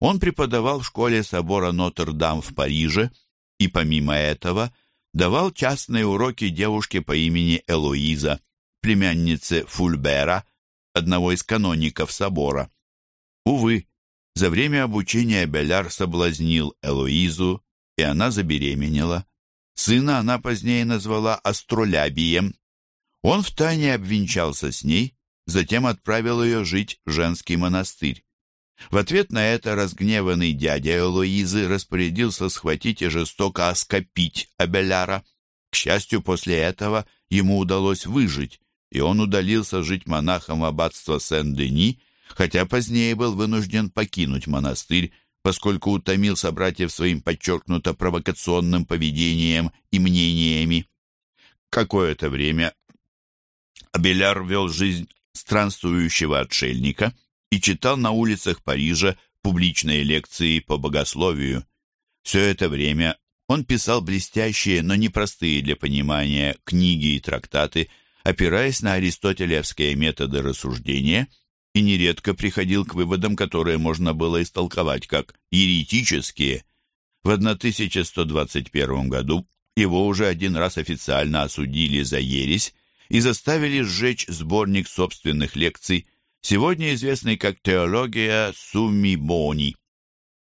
Speaker 1: он преподавал в школе собора Нотр-Дам в Париже и, помимо этого, давал частные уроки девушке по имени Элоиза, племяннице Фульбера, одного из каноников собора. Увы, за время обучения Беляр соблазнил Элоизу, и она забеременела. Сына она позднее назвала Астролябием. Он втайне обвенчался с ней, затем отправил ее жить в женский монастырь. В ответ на это разгневанный дядя Элоизы распорядился схватить и жестоко оскопить Абеляра. К счастью, после этого ему удалось выжить, и он удалился жить монахом в аббатство Сен-Дени, хотя позднее был вынужден покинуть монастырь, поскольку утомил собратьев своим подчеркнуто провокационным поведением и мнениями. Какое-то время Абеляр вел жизнь странствующего отшельника – и читал на улицах Парижа публичные лекции по богословию. Все это время он писал блестящие, но непростые для понимания книги и трактаты, опираясь на аристотелевские методы рассуждения, и нередко приходил к выводам, которые можно было истолковать как еретические. В 1121 году его уже один раз официально осудили за ересь и заставили сжечь сборник собственных лекций сегодня известный как теология Сумми Бони.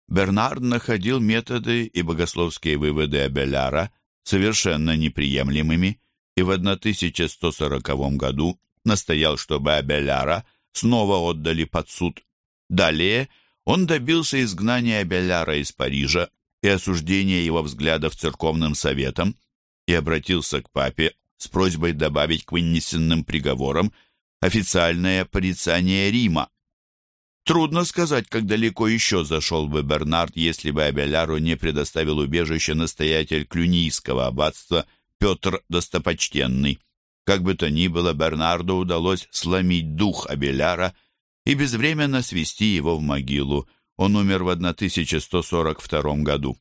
Speaker 1: Бернард находил методы и богословские выводы Абеляра совершенно неприемлемыми и в 1140 году настоял, чтобы Абеляра снова отдали под суд. Далее он добился изгнания Абеляра из Парижа и осуждения его взглядов церковным советом и обратился к папе с просьбой добавить к вынесенным приговорам официальное порицание Рима. Трудно сказать, как далеко еще зашел бы Бернард, если бы Абеляру не предоставил убежище настоятель Клюнийского аббатства Петр Достопочтенный. Как бы то ни было, Бернарду удалось сломить дух Абеляра и безвременно свести его в могилу. Он умер в 1142 году.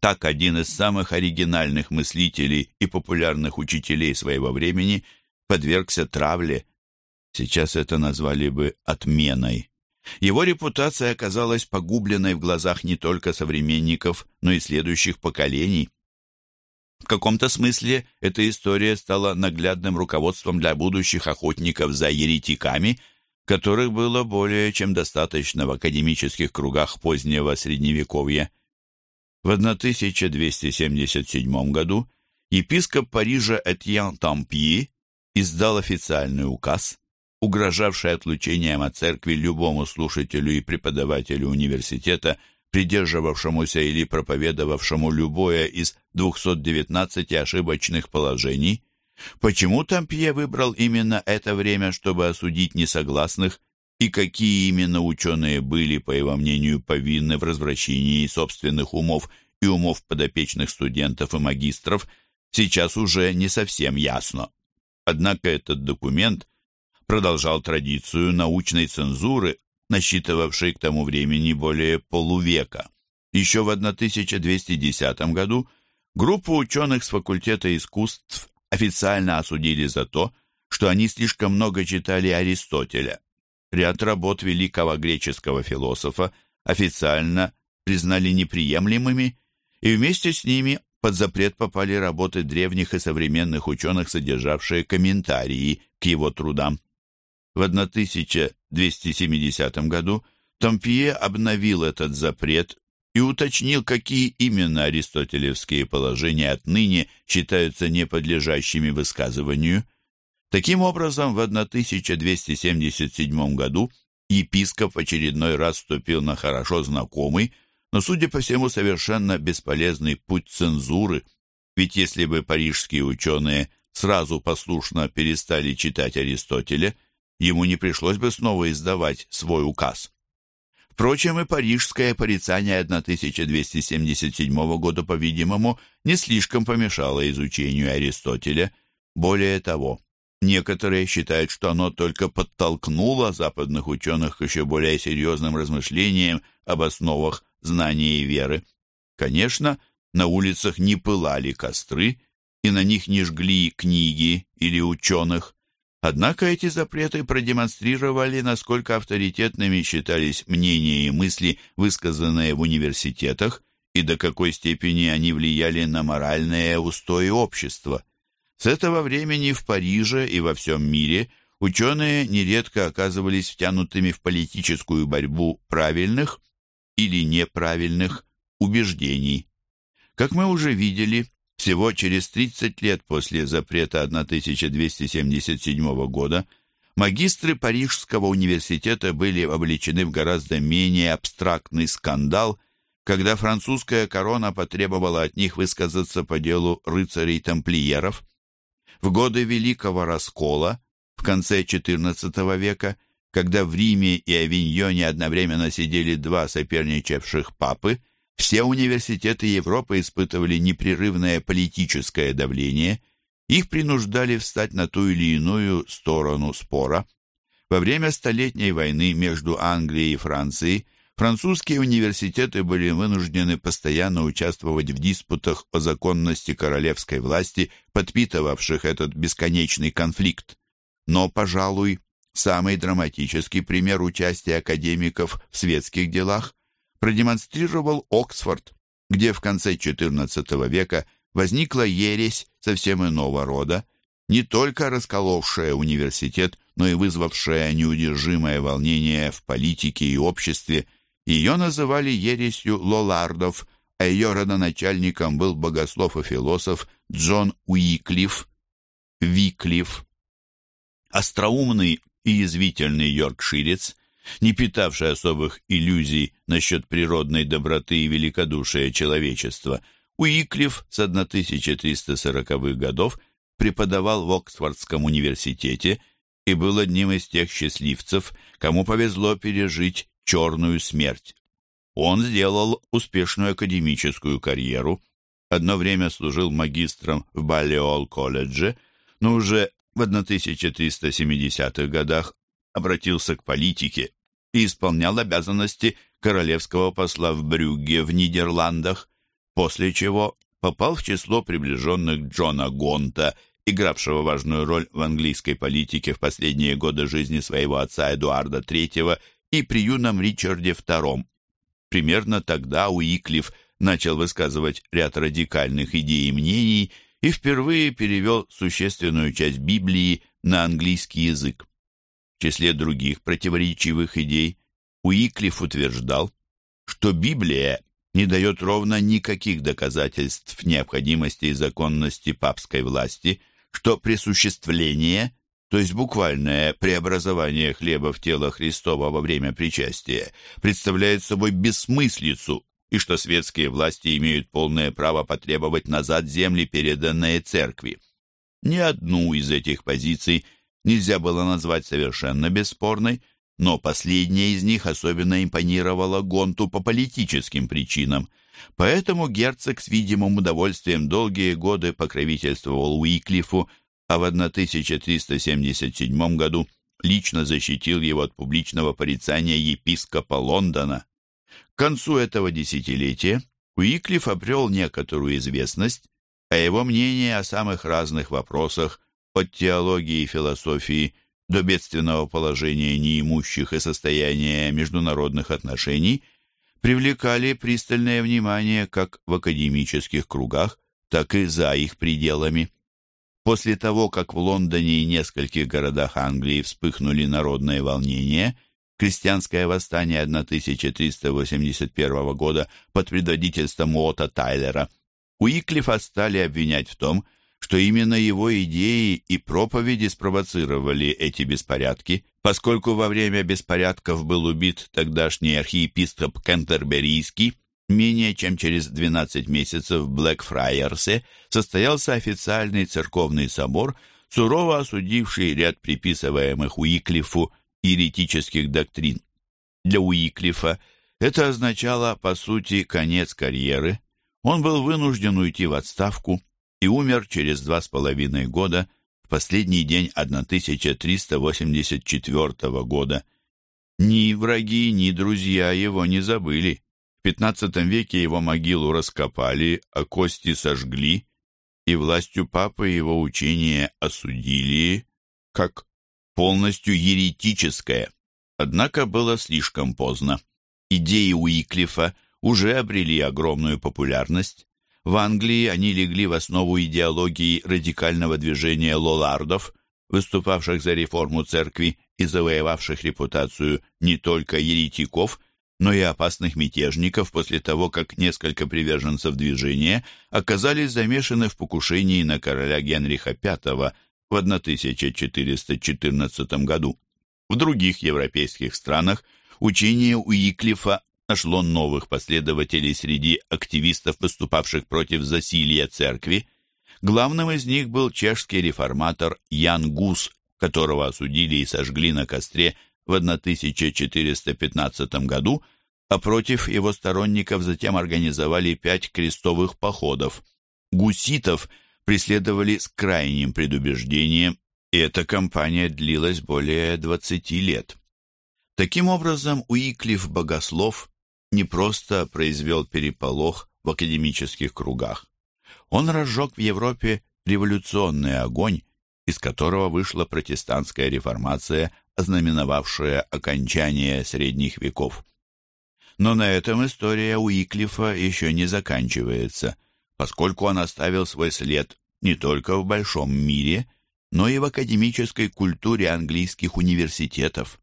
Speaker 1: Так один из самых оригинальных мыслителей и популярных учителей своего времени – подвергся травле. Сейчас это назвали бы отменой. Его репутация оказалась погубленной в глазах не только современников, но и следующих поколений. В каком-то смысле эта история стала наглядным руководством для будущих охотников за еретиками, которых было более чем достаточно в академических кругах позднего Средневековья. В 1277 году епископ Парижа Этьян Тампьи издал официальный указ, угрожавший отлучением от церкви любому слушателю и преподавателю университета, придерживавшемуся или проповедовавшему любое из 219 ошибочных положений. Почему Тампье выбрал именно это время, чтобы осудить несогласных, и какие именно ученые были, по его мнению, повинны в развращении собственных умов и умов подопечных студентов и магистров, сейчас уже не совсем ясно. Однако этот документ продолжал традицию научной цензуры, насчитывавшей к тому времени более полувека. Еще в 1210 году группу ученых с факультета искусств официально осудили за то, что они слишком много читали Аристотеля. Ряд работ великого греческого философа официально признали неприемлемыми, и вместе с ними под запрет попали работы древних и современных ученых, содержавшие комментарии к его трудам. В 1270 году Тампье обновил этот запрет и уточнил, какие именно аристотелевские положения отныне считаются неподлежащими высказыванию. Таким образом, в 1277 году епископ в очередной раз вступил на хорошо знакомый, но, судя по всему, совершенно бесполезный путь цензуры, ведь если бы парижские ученые сразу послушно перестали читать Аристотеля, ему не пришлось бы снова издавать свой указ. Впрочем, и парижское порицание 1277 года, по-видимому, не слишком помешало изучению Аристотеля. Более того, некоторые считают, что оно только подтолкнуло западных ученых к еще более серьезным размышлениям об основах знания и веры. Конечно, на улицах не пылали костры, и на них не жгли книги или ученых. Однако эти запреты продемонстрировали, насколько авторитетными считались мнения и мысли, высказанные в университетах, и до какой степени они влияли на моральные устои общества. С этого времени в Париже и во всем мире ученые нередко оказывались втянутыми в политическую борьбу правильных или неправильных убеждений. Как мы уже видели, всего через 30 лет после запрета 1277 года магистры Парижского университета были обличены в гораздо менее абстрактный скандал, когда французская корона потребовала от них высказаться по делу рыцарей-тамплиеров. В годы Великого Раскола, в конце XIV века, когда в Риме и Авиньоне одновременно сидели два соперничавших папы, все университеты Европы испытывали непрерывное политическое давление, их принуждали встать на ту или иную сторону спора. Во время Столетней войны между Англией и Францией французские университеты были вынуждены постоянно участвовать в диспутах о законности королевской власти, подпитывавших этот бесконечный конфликт. Но, пожалуй, самый драматический пример участия академиков в светских делах продемонстрировал Оксфорд, где в конце XIV века возникла ересь совсем иного рода, не только расколовшая университет, но и вызвавшая неудержимое волнение в политике и обществе. Ее называли ересью Лолардов, а ее родоначальником был богослов и философ Джон Уиклиф, Виклиф. Остроумный и язвительный йоркширец – не питавший особых иллюзий насчет природной доброты и великодушия человечества, Уиклиф с 1340-х годов преподавал в Оксфордском университете и был одним из тех счастливцев, кому повезло пережить черную смерть. Он сделал успешную академическую карьеру, одно время служил магистром в Баллиол-колледже, но уже в 1370-х годах обратился к политике и исполнял обязанности королевского посла в Брюгге в Нидерландах, после чего попал в число приближенных Джона Гонта, игравшего важную роль в английской политике в последние годы жизни своего отца Эдуарда III и при юном Ричарде II. Примерно тогда Уиклиф начал высказывать ряд радикальных идей и мнений и впервые перевел существенную часть Библии на английский язык числе других противоречивых идей, Уиклиф утверждал, что Библия не дает ровно никаких доказательств необходимости и законности папской власти, что присуществление, то есть буквальное преобразование хлеба в тело Христова во время причастия, представляет собой бессмыслицу, и что светские власти имеют полное право потребовать назад земли, переданные церкви. Ни одну из этих позиций нельзя было назвать совершенно бесспорной, но последняя из них особенно импонировала Гонту по политическим причинам. Поэтому герцог с видимым удовольствием долгие годы покровительствовал Уиклифу, а в 1377 году лично защитил его от публичного порицания епископа Лондона. К концу этого десятилетия Уиклиф обрел некоторую известность, а его мнение о самых разных вопросах от теологии и философии до бедственного положения неимущих и состояния международных отношений привлекали пристальное внимание как в академических кругах, так и за их пределами. После того, как в Лондоне и нескольких городах Англии вспыхнули народные волнения, крестьянское восстание 1381 года под предводительством Уотта Тайлера, Уиклифа стали обвинять в том, что именно его идеи и проповеди спровоцировали эти беспорядки, поскольку во время беспорядков был убит тогдашний архиепископ Кентерберийский, менее чем через 12 месяцев в Блэкфрайерсе состоялся официальный церковный собор, сурово осудивший ряд приписываемых Уиклифу еретических доктрин. Для Уиклифа это означало, по сути, конец карьеры. Он был вынужден уйти в отставку, и умер через два с половиной года, в последний день 1384 года. Ни враги, ни друзья его не забыли. В XV веке его могилу раскопали, а кости сожгли. и властью папы его учение осудили как полностью еретическое. Однако было слишком поздно. Идеи Уиклифа уже обрели огромную популярность. В Англии они легли в основу идеологии радикального движения лолардов, выступавших за реформу церкви и завоевавших репутацию не только еретиков, но и опасных мятежников после того, как несколько приверженцев движения оказались замешаны в покушении на короля Генриха V в 1414 году. В других европейских странах учение Уиклифа нашло новых последователей среди активистов, выступавших против засилия церкви. Главным из них был чешский реформатор Ян Гус, которого осудили и сожгли на костре в 1415 году, а против его сторонников затем организовали пять крестовых походов. Гуситов преследовали с крайним предубеждением, и эта кампания длилась более 20 лет. Таким образом, Уиклиф Богослов не просто произвел переполох в академических кругах. Он разжег в Европе революционный огонь, из которого вышла протестантская реформация, ознаменовавшая окончание средних веков. Но на этом история Уиклифа еще не заканчивается, поскольку он оставил свой след не только в большом мире, но и в академической культуре английских университетов.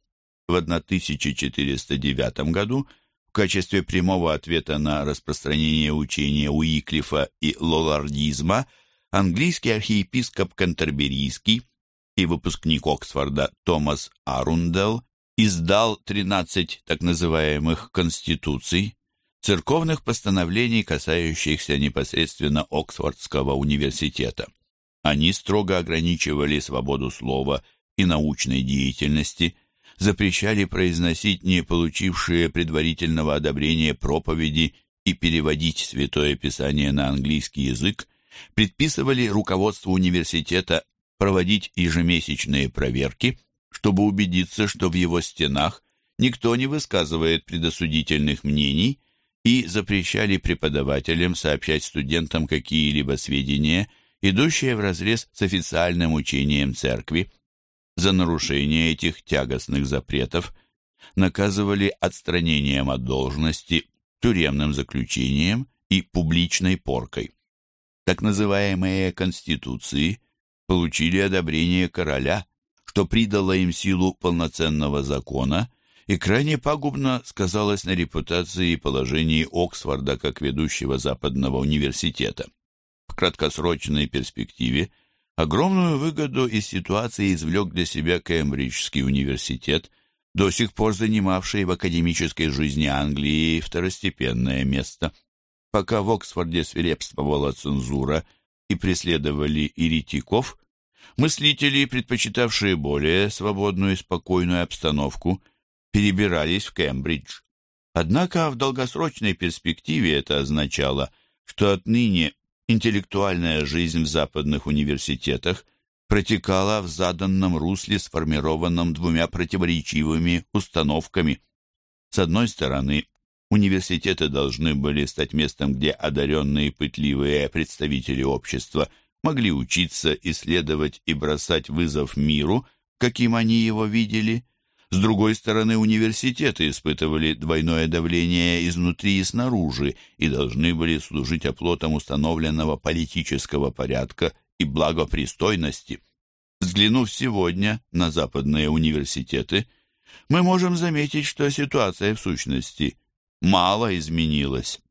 Speaker 1: В 1409 году в качестве прямого ответа на распространение учения Уиклифа и лолардизма английский архиепископ Кантерберийский и выпускник Оксфорда Томас Арундел издал 13 так называемых конституций, церковных постановлений, касающихся непосредственно Оксфордского университета. Они строго ограничивали свободу слова и научной деятельности, запрещали произносить не получившие предварительного одобрения проповеди и переводить Святое Писание на английский язык, предписывали руководству университета проводить ежемесячные проверки, чтобы убедиться, что в его стенах никто не высказывает предосудительных мнений, и запрещали преподавателям сообщать студентам какие-либо сведения, идущие вразрез с официальным учением церкви. За нарушение этих тягостных запретов наказывали отстранением от должности, тюремным заключением и публичной поркой. Так называемые конституции получили одобрение короля, что придало им силу полноценного закона и крайне пагубно сказалось на репутации и положении Оксфорда как ведущего западного университета. В краткосрочной перспективе огромную выгоду из ситуации извлек для себя Кембриджский университет, до сих пор занимавший в академической жизни Англии второстепенное место. Пока в Оксфорде свирепствовала цензура и преследовали еретиков, мыслители, предпочитавшие более свободную и спокойную обстановку, перебирались в Кембридж. Однако в долгосрочной перспективе это означало, что отныне интеллектуальная жизнь в западных университетах протекала в заданном русле, сформированном двумя противоречивыми установками. С одной стороны, университеты должны были стать местом, где одаренные пытливые представители общества могли учиться, исследовать и бросать вызов миру, каким они его видели. С другой стороны, университеты испытывали двойное давление изнутри и снаружи и должны были служить оплотом установленного политического порядка и благопристойности. Взглянув сегодня на западные университеты, мы можем заметить, что ситуация в сущности мало изменилась.